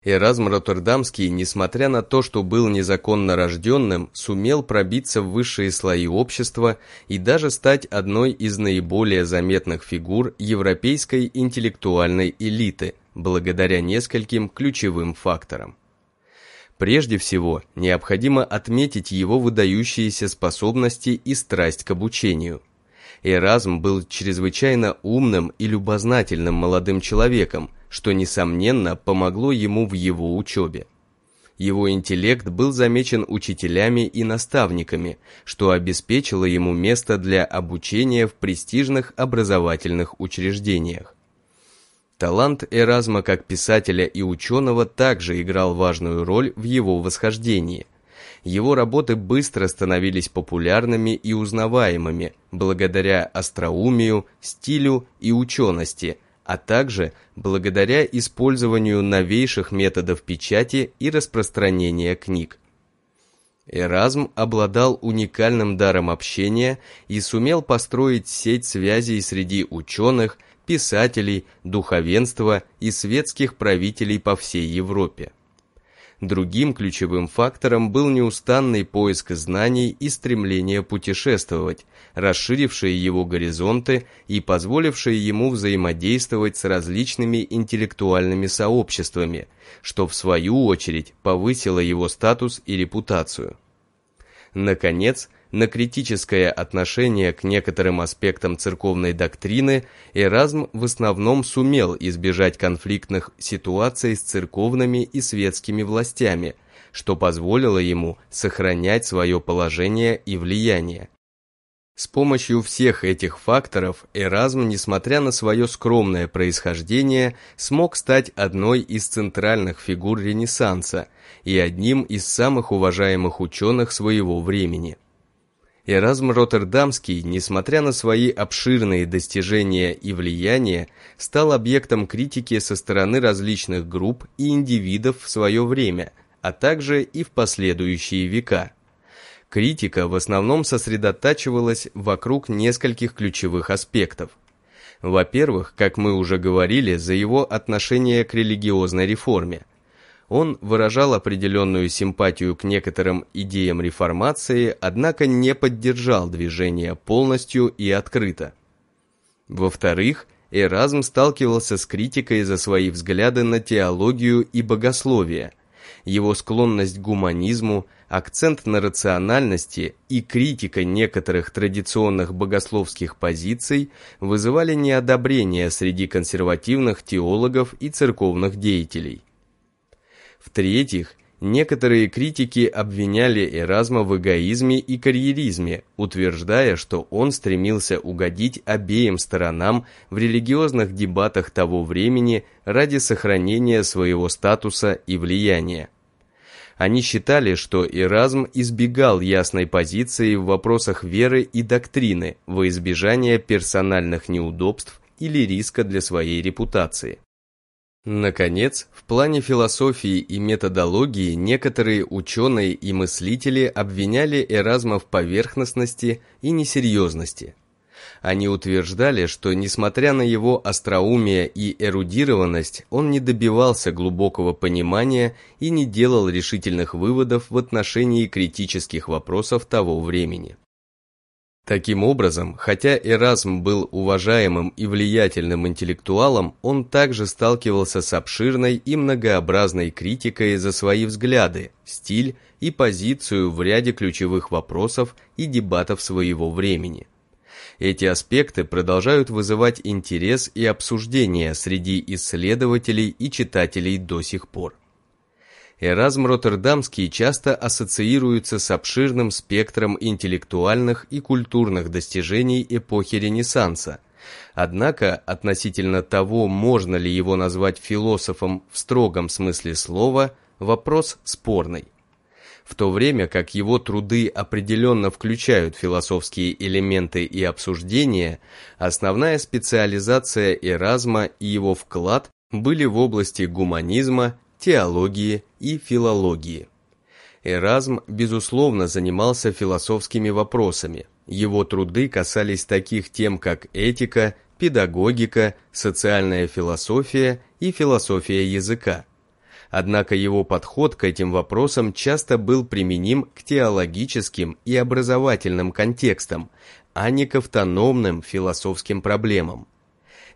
Эразм Роттердамский, несмотря на то, что был незаконно рожденным, сумел пробиться в высшие слои общества и даже стать одной из наиболее заметных фигур европейской интеллектуальной элиты, благодаря нескольким ключевым факторам. Прежде всего, необходимо отметить его выдающиеся способности и страсть к обучению. Эразм был чрезвычайно умным и любознательным молодым человеком, что, несомненно, помогло ему в его учебе. Его интеллект был замечен учителями и наставниками, что обеспечило ему место для обучения в престижных образовательных учреждениях. Талант Эразма как писателя и ученого также играл важную роль в его восхождении. Его работы быстро становились популярными и узнаваемыми благодаря остроумию, стилю и учености, а также благодаря использованию новейших методов печати и распространения книг. Эразм обладал уникальным даром общения и сумел построить сеть связей среди ученых, писателей, духовенства и светских правителей по всей Европе. Другим ключевым фактором был неустанный поиск знаний и стремление путешествовать, расширившие его горизонты и позволившие ему взаимодействовать с различными интеллектуальными сообществами, что в свою очередь повысило его статус и репутацию. Наконец, на критическое отношение к некоторым аспектам церковной доктрины Эразм в основном сумел избежать конфликтных ситуаций с церковными и светскими властями, что позволило ему сохранять свое положение и влияние. С помощью всех этих факторов Эразм, несмотря на свое скромное происхождение, смог стать одной из центральных фигур Ренессанса и одним из самых уважаемых ученых своего времени. Эразм Роттердамский, несмотря на свои обширные достижения и влияние, стал объектом критики со стороны различных групп и индивидов в свое время, а также и в последующие века – критика в основном сосредотачивалась вокруг нескольких ключевых аспектов. Во-первых, как мы уже говорили, за его отношение к религиозной реформе. Он выражал определенную симпатию к некоторым идеям реформации, однако не поддержал движение полностью и открыто. Во-вторых, Эразм сталкивался с критикой за свои взгляды на теологию и богословие, его склонность к гуманизму, акцент на рациональности и критика некоторых традиционных богословских позиций вызывали неодобрение среди консервативных теологов и церковных деятелей. В-третьих, некоторые критики обвиняли Эразма в эгоизме и карьеризме, утверждая, что он стремился угодить обеим сторонам в религиозных дебатах того времени ради сохранения своего статуса и влияния. Они считали, что Эразм избегал ясной позиции в вопросах веры и доктрины во избежание персональных неудобств или риска для своей репутации. Наконец, в плане философии и методологии некоторые ученые и мыслители обвиняли Эразма в поверхностности и несерьезности – они утверждали, что несмотря на его остроумие и эрудированность, он не добивался глубокого понимания и не делал решительных выводов в отношении критических вопросов того времени. Таким образом, хотя Эразм был уважаемым и влиятельным интеллектуалом, он также сталкивался с обширной и многообразной критикой за свои взгляды, стиль и позицию в ряде ключевых вопросов и дебатов своего времени. Эти аспекты продолжают вызывать интерес и обсуждение среди исследователей и читателей до сих пор. Эразм Роттердамский часто ассоциируется с обширным спектром интеллектуальных и культурных достижений эпохи Ренессанса. Однако, относительно того, можно ли его назвать философом в строгом смысле слова, вопрос спорный в то время как его труды определенно включают философские элементы и обсуждения, основная специализация Эразма и его вклад были в области гуманизма, теологии и филологии. Эразм, безусловно, занимался философскими вопросами. Его труды касались таких тем, как этика, педагогика, социальная философия и философия языка однако его подход к этим вопросам часто был применим к теологическим и образовательным контекстам, а не к автономным философским проблемам.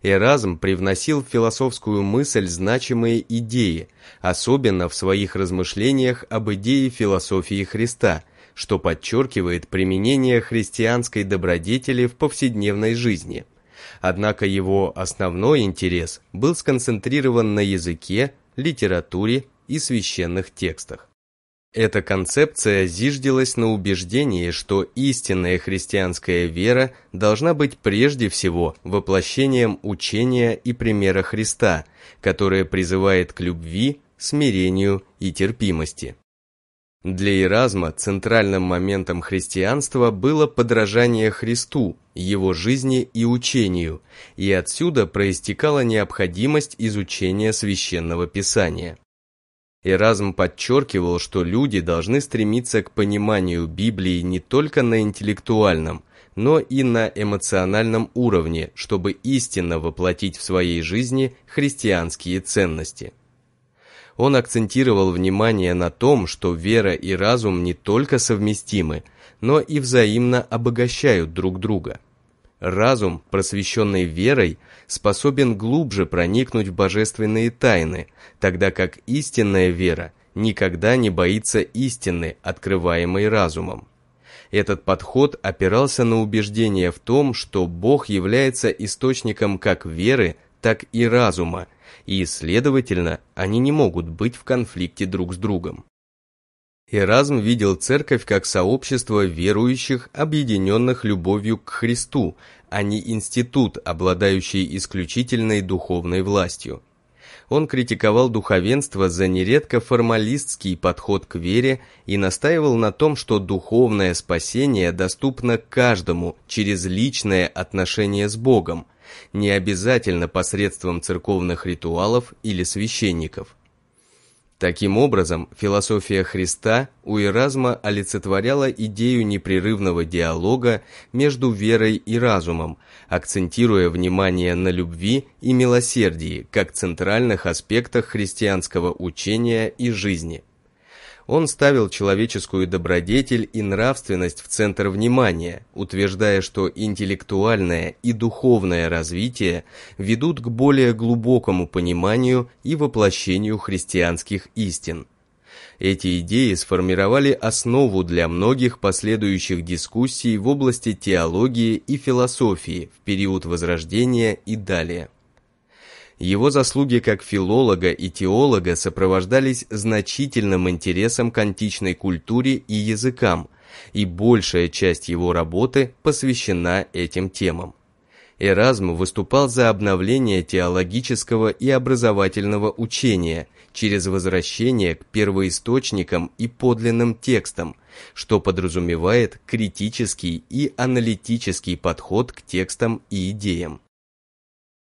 Эразм привносил в философскую мысль значимые идеи, особенно в своих размышлениях об идее философии Христа, что подчеркивает применение христианской добродетели в повседневной жизни. Однако его основной интерес был сконцентрирован на языке, литературе и священных текстах. Эта концепция зиждилась на убеждении, что истинная христианская вера должна быть прежде всего воплощением учения и примера Христа, которое призывает к любви, смирению и терпимости. Для Иразма центральным моментом христианства было подражание Христу, его жизни и учению, и отсюда проистекала необходимость изучения священного писания. Эразм подчеркивал, что люди должны стремиться к пониманию Библии не только на интеллектуальном, но и на эмоциональном уровне, чтобы истинно воплотить в своей жизни христианские ценности. Он акцентировал внимание на том, что вера и разум не только совместимы, но и взаимно обогащают друг друга. Разум, просвещенный верой, способен глубже проникнуть в божественные тайны, тогда как истинная вера никогда не боится истины, открываемой разумом. Этот подход опирался на убеждение в том, что Бог является источником как веры, так и разума, и, следовательно, они не могут быть в конфликте друг с другом. Эразм видел церковь как сообщество верующих, объединенных любовью к Христу, а не институт, обладающий исключительной духовной властью. Он критиковал духовенство за нередко формалистский подход к вере и настаивал на том, что духовное спасение доступно каждому через личное отношение с Богом, не обязательно посредством церковных ритуалов или священников. Таким образом, философия Христа у Эразма олицетворяла идею непрерывного диалога между верой и разумом, акцентируя внимание на любви и милосердии как центральных аспектах христианского учения и жизни – он ставил человеческую добродетель и нравственность в центр внимания, утверждая, что интеллектуальное и духовное развитие ведут к более глубокому пониманию и воплощению христианских истин. Эти идеи сформировали основу для многих последующих дискуссий в области теологии и философии в период Возрождения и далее. Его заслуги как филолога и теолога сопровождались значительным интересом к античной культуре и языкам, и большая часть его работы посвящена этим темам. Эразм выступал за обновление теологического и образовательного учения через возвращение к первоисточникам и подлинным текстам, что подразумевает критический и аналитический подход к текстам и идеям.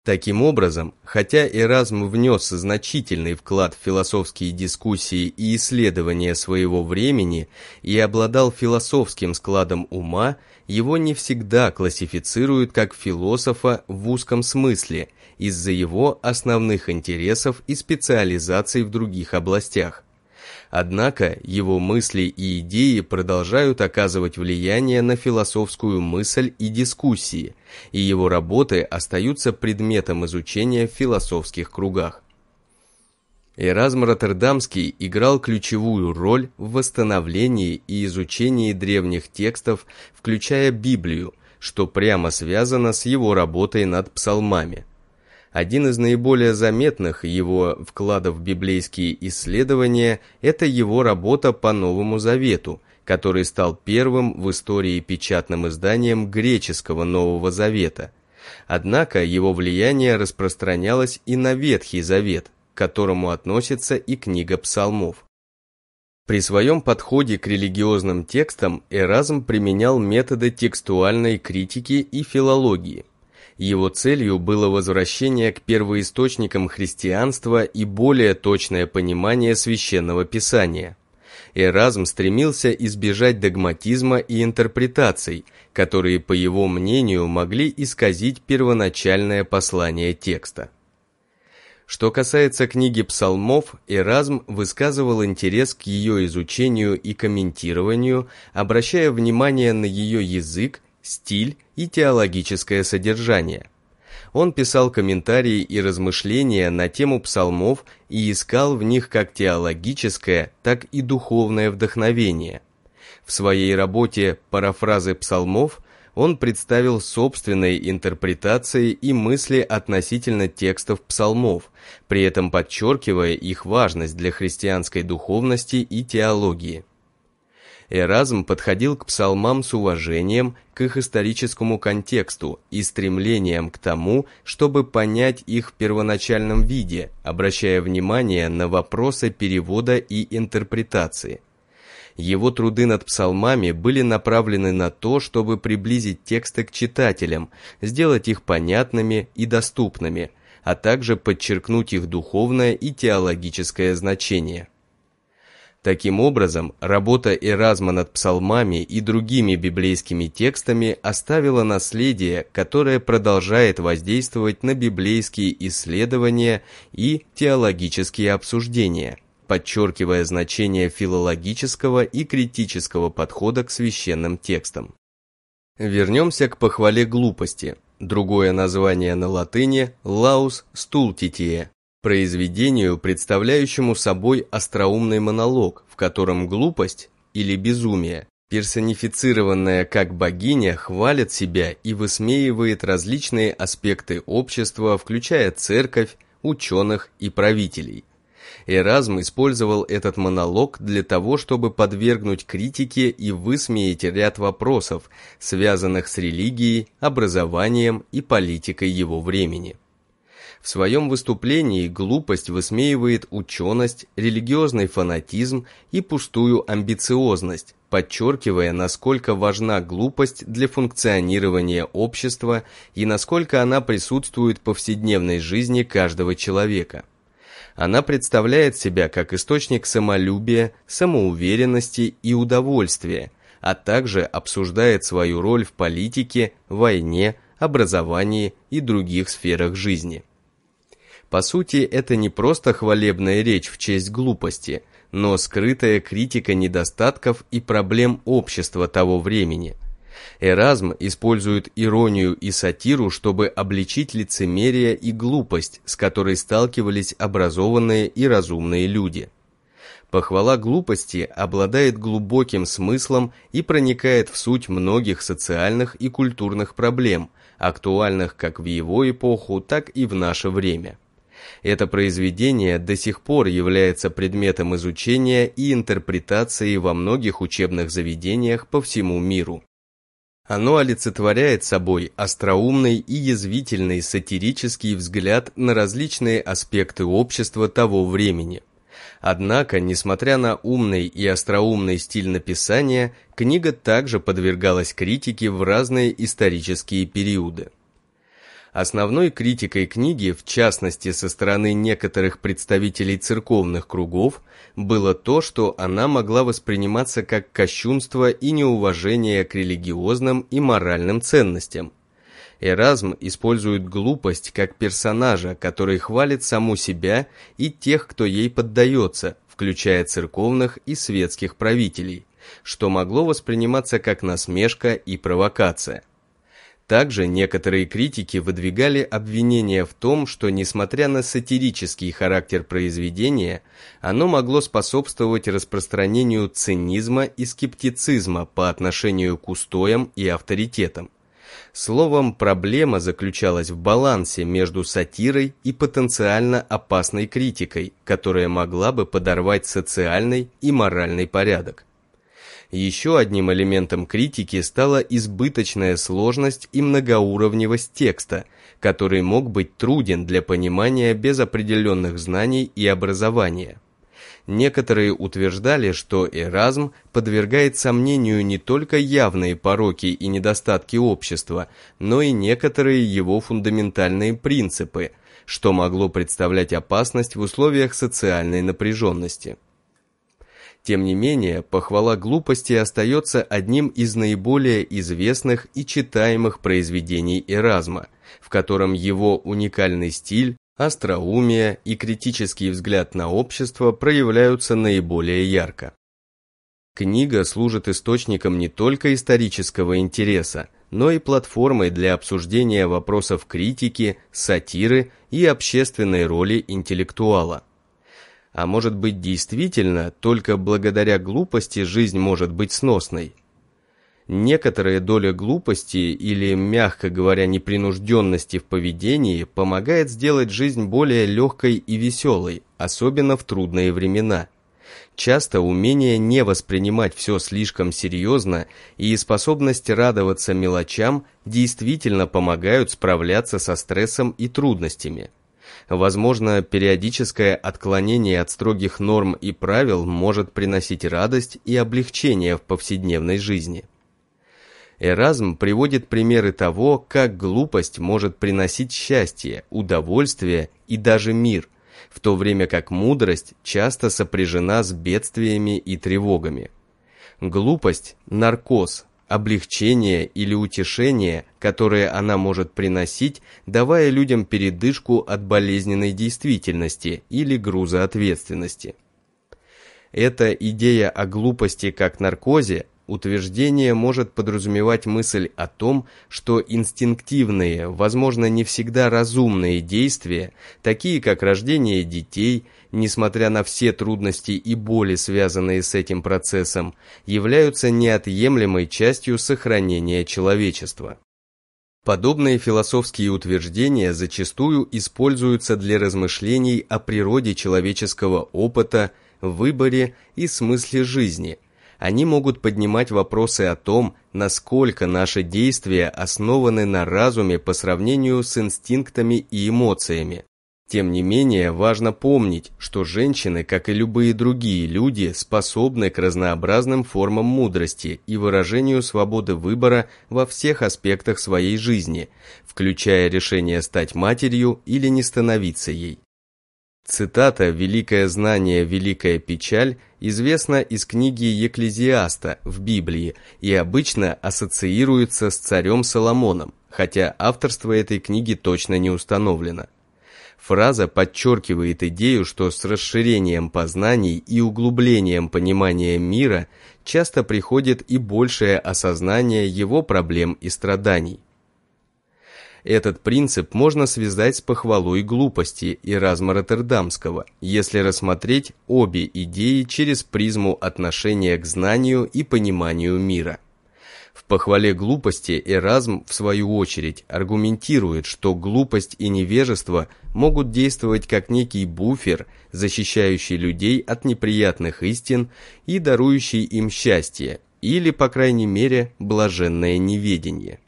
Таким образом, хотя Эразм внес значительный вклад в философские дискуссии и исследования своего времени и обладал философским складом ума, его не всегда классифицируют как философа в узком смысле из-за его основных интересов и специализаций в других областях. Однако его мысли и идеи продолжают оказывать влияние на философскую мысль и дискуссии, и его работы остаются предметом изучения в философских кругах. Эразм Роттердамский играл ключевую роль в восстановлении и изучении древних текстов, включая Библию, что прямо связано с его работой над псалмами. Один из наиболее заметных его вкладов в библейские исследования – это его работа по Новому Завету, который стал первым в истории печатным изданием греческого Нового Завета. Однако его влияние распространялось и на Ветхий Завет, к которому относится и книга псалмов. При своем подходе к религиозным текстам Эразм применял методы текстуальной критики и филологии. Его целью было возвращение к первоисточникам христианства и более точное понимание священного писания. Эразм стремился избежать догматизма и интерпретаций, которые, по его мнению, могли исказить первоначальное послание текста. Что касается книги псалмов, Эразм высказывал интерес к ее изучению и комментированию, обращая внимание на ее язык стиль и теологическое содержание. Он писал комментарии и размышления на тему псалмов и искал в них как теологическое, так и духовное вдохновение. В своей работе «Парафразы псалмов» он представил собственные интерпретации и мысли относительно текстов псалмов, при этом подчеркивая их важность для христианской духовности и теологии. Эразм подходил к псалмам с уважением к их историческому контексту и стремлением к тому, чтобы понять их в первоначальном виде, обращая внимание на вопросы перевода и интерпретации. Его труды над псалмами были направлены на то, чтобы приблизить тексты к читателям, сделать их понятными и доступными, а также подчеркнуть их духовное и теологическое значение. Таким образом, работа Эразма над псалмами и другими библейскими текстами оставила наследие, которое продолжает воздействовать на библейские исследования и теологические обсуждения, подчеркивая значение филологического и критического подхода к священным текстам. Вернемся к похвале глупости. Другое название на латыни – «laus stultitie», произведению, представляющему собой остроумный монолог, в котором глупость или безумие, персонифицированная как богиня, хвалит себя и высмеивает различные аспекты общества, включая церковь, ученых и правителей. Эразм использовал этот монолог для того, чтобы подвергнуть критике и высмеять ряд вопросов, связанных с религией, образованием и политикой его времени. В своем выступлении глупость высмеивает ученость, религиозный фанатизм и пустую амбициозность, подчеркивая, насколько важна глупость для функционирования общества и насколько она присутствует в повседневной жизни каждого человека. Она представляет себя как источник самолюбия, самоуверенности и удовольствия, а также обсуждает свою роль в политике, войне, образовании и других сферах жизни. По сути, это не просто хвалебная речь в честь глупости, но скрытая критика недостатков и проблем общества того времени. Эразм использует иронию и сатиру, чтобы обличить лицемерие и глупость, с которой сталкивались образованные и разумные люди. Похвала глупости обладает глубоким смыслом и проникает в суть многих социальных и культурных проблем, актуальных как в его эпоху, так и в наше время. Это произведение до сих пор является предметом изучения и интерпретации во многих учебных заведениях по всему миру. Оно олицетворяет собой остроумный и язвительный сатирический взгляд на различные аспекты общества того времени. Однако, несмотря на умный и остроумный стиль написания, книга также подвергалась критике в разные исторические периоды. Основной критикой книги, в частности со стороны некоторых представителей церковных кругов, было то, что она могла восприниматься как кощунство и неуважение к религиозным и моральным ценностям. Эразм использует глупость как персонажа, который хвалит саму себя и тех, кто ей поддается, включая церковных и светских правителей, что могло восприниматься как насмешка и провокация. Также некоторые критики выдвигали обвинения в том, что, несмотря на сатирический характер произведения, оно могло способствовать распространению цинизма и скептицизма по отношению к устоям и авторитетам. Словом, проблема заключалась в балансе между сатирой и потенциально опасной критикой, которая могла бы подорвать социальный и моральный порядок. Еще одним элементом критики стала избыточная сложность и многоуровневость текста, который мог быть труден для понимания без определенных знаний и образования. Некоторые утверждали, что Эразм подвергает сомнению не только явные пороки и недостатки общества, но и некоторые его фундаментальные принципы, что могло представлять опасность в условиях социальной напряженности. Тем не менее, похвала глупости остается одним из наиболее известных и читаемых произведений Эразма, в котором его уникальный стиль, остроумие и критический взгляд на общество проявляются наиболее ярко. Книга служит источником не только исторического интереса, но и платформой для обсуждения вопросов критики, сатиры и общественной роли интеллектуала. А может быть действительно, только благодаря глупости жизнь может быть сносной? Некоторая доля глупости или, мягко говоря, непринужденности в поведении помогает сделать жизнь более легкой и веселой, особенно в трудные времена. Часто умение не воспринимать все слишком серьезно и способность радоваться мелочам действительно помогают справляться со стрессом и трудностями. Возможно, периодическое отклонение от строгих норм и правил может приносить радость и облегчение в повседневной жизни. Эразм приводит примеры того, как глупость может приносить счастье, удовольствие и даже мир, в то время как мудрость часто сопряжена с бедствиями и тревогами. Глупость – наркоз, облегчение или утешение, которое она может приносить, давая людям передышку от болезненной действительности или груза ответственности. Эта идея о глупости как наркозе утверждение может подразумевать мысль о том, что инстинктивные, возможно, не всегда разумные действия, такие как рождение детей, несмотря на все трудности и боли, связанные с этим процессом, являются неотъемлемой частью сохранения человечества. Подобные философские утверждения зачастую используются для размышлений о природе человеческого опыта, выборе и смысле жизни – они могут поднимать вопросы о том, насколько наши действия основаны на разуме по сравнению с инстинктами и эмоциями. Тем не менее, важно помнить, что женщины, как и любые другие люди, способны к разнообразным формам мудрости и выражению свободы выбора во всех аспектах своей жизни, включая решение стать матерью или не становиться ей. Цитата «Великое знание, великая печаль» известна из книги Екклезиаста в Библии и обычно ассоциируется с царем Соломоном, хотя авторство этой книги точно не установлено. Фраза подчеркивает идею, что с расширением познаний и углублением понимания мира часто приходит и большее осознание его проблем и страданий. Этот принцип можно связать с похвалой глупости Эразма Роттердамского, если рассмотреть обе идеи через призму отношения к знанию и пониманию мира. В похвале глупости Эразм, в свою очередь, аргументирует, что глупость и невежество могут действовать как некий буфер, защищающий людей от неприятных истин и дарующий им счастье, или, по крайней мере, блаженное неведение.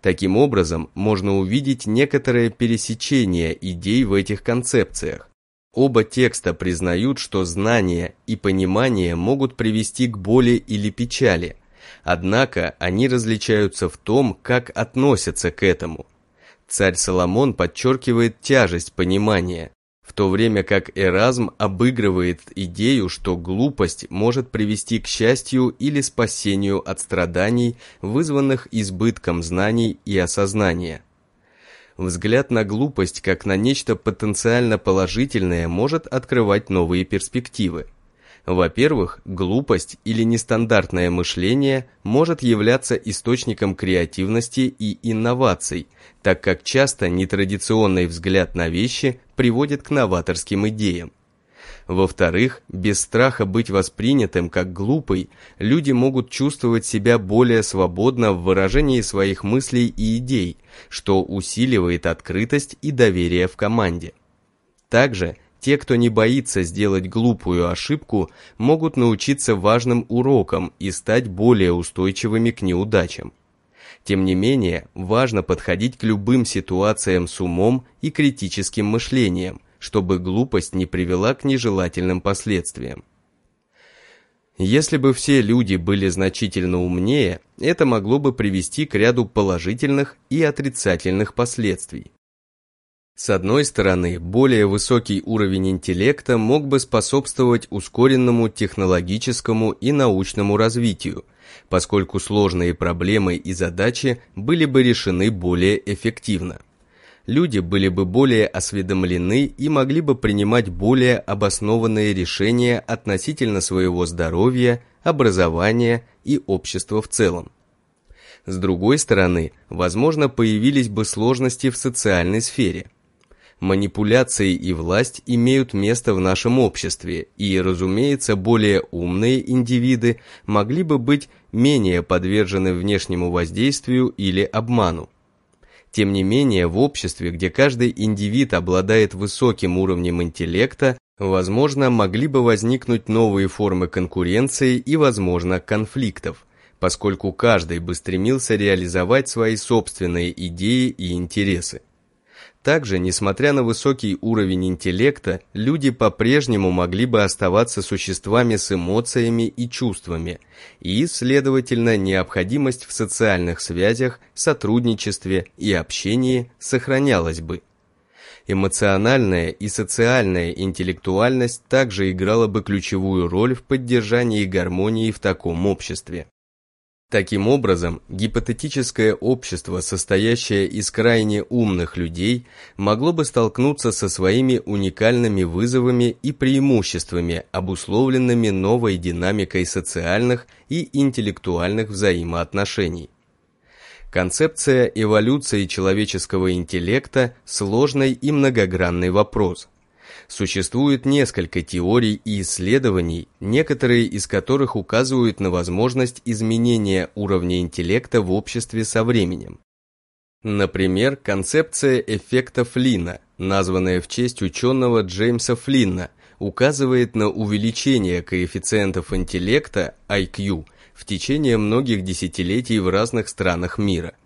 Таким образом, можно увидеть некоторое пересечение идей в этих концепциях. Оба текста признают, что знание и понимание могут привести к боли или печали, однако они различаются в том, как относятся к этому. Царь Соломон подчеркивает тяжесть понимания, в то время как Эразм обыгрывает идею, что глупость может привести к счастью или спасению от страданий, вызванных избытком знаний и осознания. Взгляд на глупость как на нечто потенциально положительное может открывать новые перспективы. Во-первых, глупость или нестандартное мышление может являться источником креативности и инноваций, так как часто нетрадиционный взгляд на вещи приводит к новаторским идеям. Во-вторых, без страха быть воспринятым как глупый, люди могут чувствовать себя более свободно в выражении своих мыслей и идей, что усиливает открытость и доверие в команде. Также те, кто не боится сделать глупую ошибку, могут научиться важным урокам и стать более устойчивыми к неудачам. Тем не менее, важно подходить к любым ситуациям с умом и критическим мышлением, чтобы глупость не привела к нежелательным последствиям. Если бы все люди были значительно умнее, это могло бы привести к ряду положительных и отрицательных последствий. С одной стороны, более высокий уровень интеллекта мог бы способствовать ускоренному технологическому и научному развитию, поскольку сложные проблемы и задачи были бы решены более эффективно. Люди были бы более осведомлены и могли бы принимать более обоснованные решения относительно своего здоровья, образования и общества в целом. С другой стороны, возможно, появились бы сложности в социальной сфере – Манипуляции и власть имеют место в нашем обществе, и, разумеется, более умные индивиды могли бы быть менее подвержены внешнему воздействию или обману. Тем не менее, в обществе, где каждый индивид обладает высоким уровнем интеллекта, возможно, могли бы возникнуть новые формы конкуренции и, возможно, конфликтов, поскольку каждый бы стремился реализовать свои собственные идеи и интересы. Также, несмотря на высокий уровень интеллекта, люди по-прежнему могли бы оставаться существами с эмоциями и чувствами, и, следовательно, необходимость в социальных связях, сотрудничестве и общении сохранялась бы. Эмоциональная и социальная интеллектуальность также играла бы ключевую роль в поддержании гармонии в таком обществе. Таким образом, гипотетическое общество, состоящее из крайне умных людей, могло бы столкнуться со своими уникальными вызовами и преимуществами, обусловленными новой динамикой социальных и интеллектуальных взаимоотношений. Концепция эволюции человеческого интеллекта – сложный и многогранный вопрос – Существует несколько теорий и исследований, некоторые из которых указывают на возможность изменения уровня интеллекта в обществе со временем. Например, концепция эффекта Флина, названная в честь ученого Джеймса Флинна, указывает на увеличение коэффициентов интеллекта IQ в течение многих десятилетий в разных странах мира –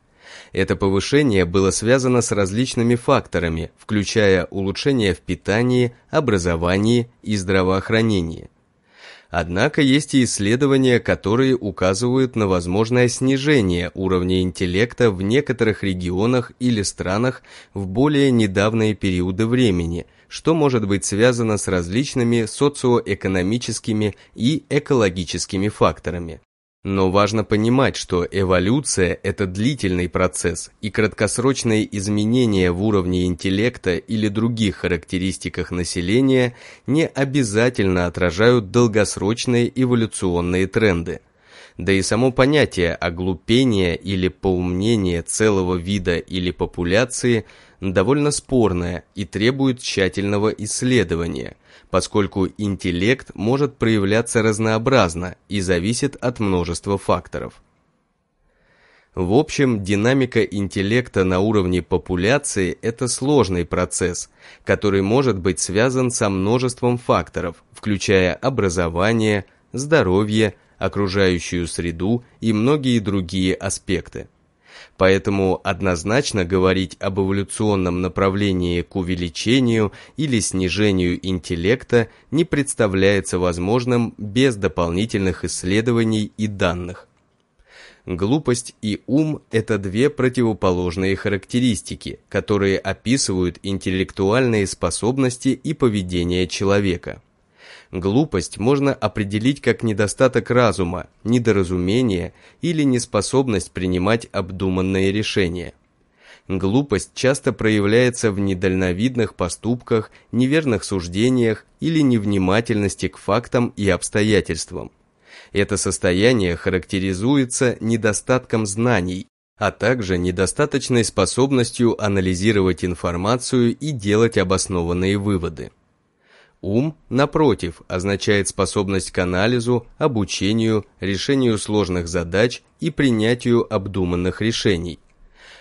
это повышение было связано с различными факторами, включая улучшение в питании, образовании и здравоохранении. Однако есть и исследования, которые указывают на возможное снижение уровня интеллекта в некоторых регионах или странах в более недавние периоды времени, что может быть связано с различными социоэкономическими и экологическими факторами. Но важно понимать, что эволюция – это длительный процесс, и краткосрочные изменения в уровне интеллекта или других характеристиках населения не обязательно отражают долгосрочные эволюционные тренды. Да и само понятие оглупения или поумнения целого вида или популяции довольно спорное и требует тщательного исследования – поскольку интеллект может проявляться разнообразно и зависит от множества факторов. В общем, динамика интеллекта на уровне популяции – это сложный процесс, который может быть связан со множеством факторов, включая образование, здоровье, окружающую среду и многие другие аспекты. Поэтому однозначно говорить об эволюционном направлении к увеличению или снижению интеллекта не представляется возможным без дополнительных исследований и данных. Глупость и ум – это две противоположные характеристики, которые описывают интеллектуальные способности и поведение человека. Глупость можно определить как недостаток разума, недоразумение или неспособность принимать обдуманные решения. Глупость часто проявляется в недальновидных поступках, неверных суждениях или невнимательности к фактам и обстоятельствам. Это состояние характеризуется недостатком знаний, а также недостаточной способностью анализировать информацию и делать обоснованные выводы. Ум, напротив, означает способность к анализу, обучению, решению сложных задач и принятию обдуманных решений.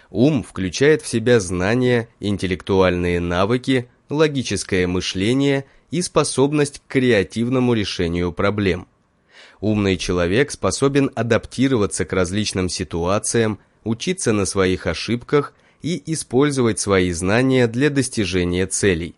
Ум включает в себя знания, интеллектуальные навыки, логическое мышление и способность к креативному решению проблем. Умный человек способен адаптироваться к различным ситуациям, учиться на своих ошибках и использовать свои знания для достижения целей.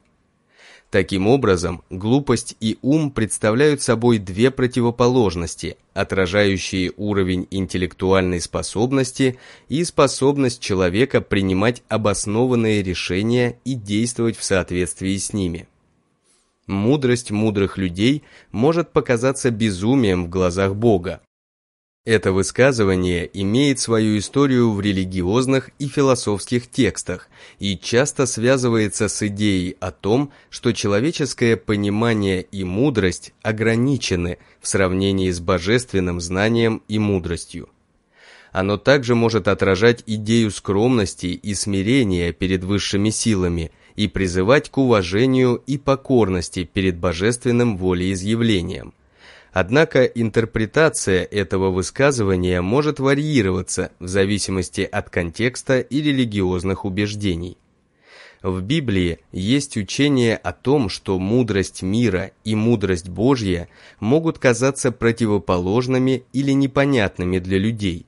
Таким образом, глупость и ум представляют собой две противоположности, отражающие уровень интеллектуальной способности и способность человека принимать обоснованные решения и действовать в соответствии с ними. Мудрость мудрых людей может показаться безумием в глазах Бога, это высказывание имеет свою историю в религиозных и философских текстах и часто связывается с идеей о том, что человеческое понимание и мудрость ограничены в сравнении с божественным знанием и мудростью. Оно также может отражать идею скромности и смирения перед высшими силами и призывать к уважению и покорности перед божественным волеизъявлением. Однако интерпретация этого высказывания может варьироваться в зависимости от контекста и религиозных убеждений. В Библии есть учение о том, что мудрость мира и мудрость Божья могут казаться противоположными или непонятными для людей.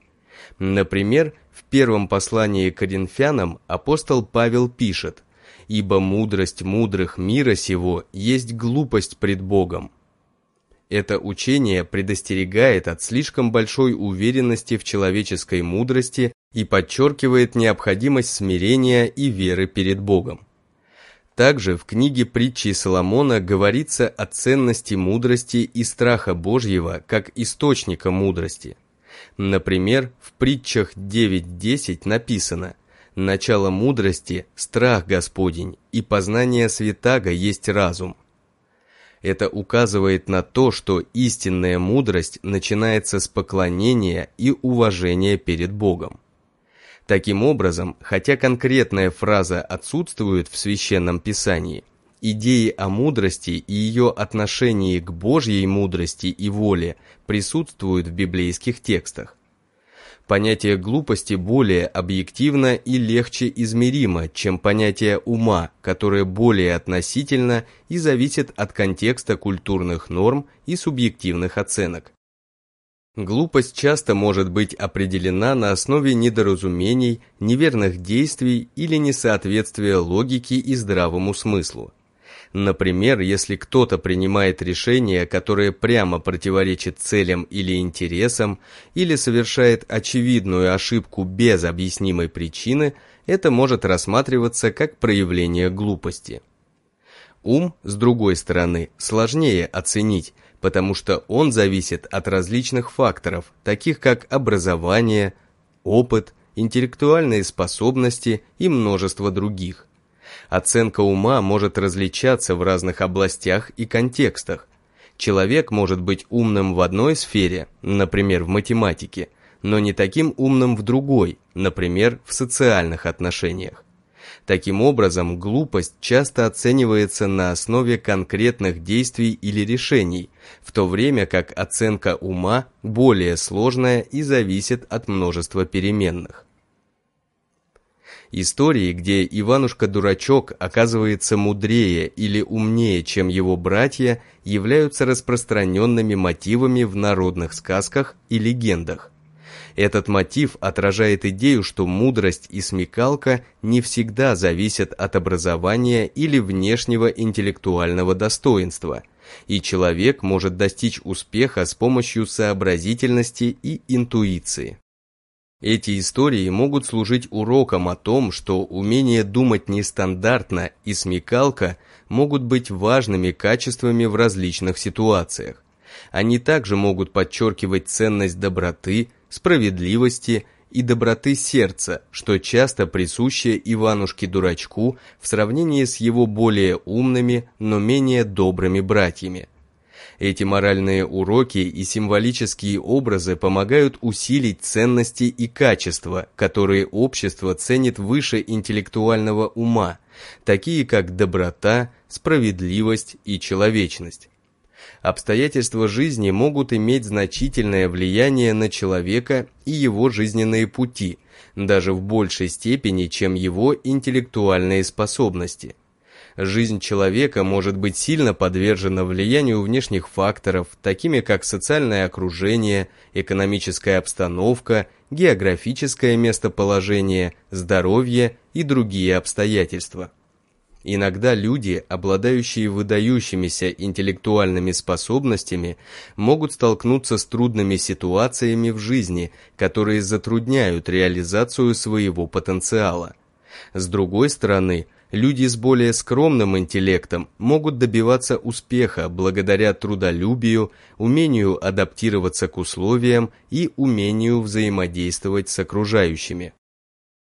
Например, в первом послании к Коринфянам апостол Павел пишет «Ибо мудрость мудрых мира сего есть глупость пред Богом». Это учение предостерегает от слишком большой уверенности в человеческой мудрости и подчеркивает необходимость смирения и веры перед Богом. Также в книге притчи Соломона говорится о ценности мудрости и страха Божьего как источника мудрости. Например, в притчах 9.10 написано «Начало мудрости – страх Господень, и познание святаго есть разум». Это указывает на то, что истинная мудрость начинается с поклонения и уважения перед Богом. Таким образом, хотя конкретная фраза отсутствует в Священном Писании, идеи о мудрости и ее отношении к Божьей мудрости и воле присутствуют в библейских текстах. Понятие глупости более объективно и легче измеримо, чем понятие ума, которое более относительно и зависит от контекста культурных норм и субъективных оценок. Глупость часто может быть определена на основе недоразумений, неверных действий или несоответствия логике и здравому смыслу. Например, если кто-то принимает решение, которое прямо противоречит целям или интересам, или совершает очевидную ошибку без объяснимой причины, это может рассматриваться как проявление глупости. Ум, с другой стороны, сложнее оценить, потому что он зависит от различных факторов, таких как образование, опыт, интеллектуальные способности и множество других. Оценка ума может различаться в разных областях и контекстах. Человек может быть умным в одной сфере, например, в математике, но не таким умным в другой, например, в социальных отношениях. Таким образом, глупость часто оценивается на основе конкретных действий или решений, в то время как оценка ума более сложная и зависит от множества переменных. Истории, где Иванушка-дурачок оказывается мудрее или умнее, чем его братья, являются распространенными мотивами в народных сказках и легендах. Этот мотив отражает идею, что мудрость и смекалка не всегда зависят от образования или внешнего интеллектуального достоинства, и человек может достичь успеха с помощью сообразительности и интуиции. Эти истории могут служить уроком о том, что умение думать нестандартно и смекалка могут быть важными качествами в различных ситуациях. Они также могут подчеркивать ценность доброты, справедливости и доброты сердца, что часто присуще Иванушке-дурачку в сравнении с его более умными, но менее добрыми братьями. Эти моральные уроки и символические образы помогают усилить ценности и качества, которые общество ценит выше интеллектуального ума, такие как доброта, справедливость и человечность обстоятельства жизни могут иметь значительное влияние на человека и его жизненные пути, даже в большей степени, чем его интеллектуальные способности. Жизнь человека может быть сильно подвержена влиянию внешних факторов, такими как социальное окружение, экономическая обстановка, географическое местоположение, здоровье и другие обстоятельства. Иногда люди, обладающие выдающимися интеллектуальными способностями, могут столкнуться с трудными ситуациями в жизни, которые затрудняют реализацию своего потенциала. С другой стороны, люди с более скромным интеллектом могут добиваться успеха благодаря трудолюбию, умению адаптироваться к условиям и умению взаимодействовать с окружающими.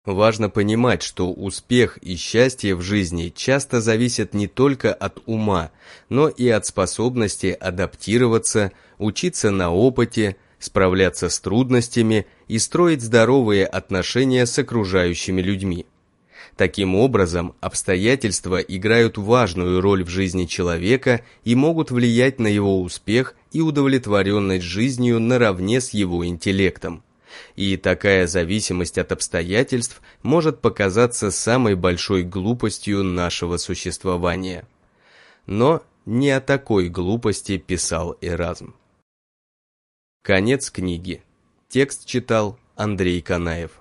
Важно понимать, что успех и счастье в жизни часто зависят не только от ума, но и от способности адаптироваться, учиться на опыте, справляться с трудностями и строить здоровые отношения с окружающими людьми. Таким образом, обстоятельства играют важную роль в жизни человека и могут влиять на его успех и удовлетворенность жизнью наравне с его интеллектом. И такая зависимость от обстоятельств может показаться самой большой глупостью нашего существования. Но не о такой глупости писал Эразм. Конец книги. Текст читал Андрей Канаев.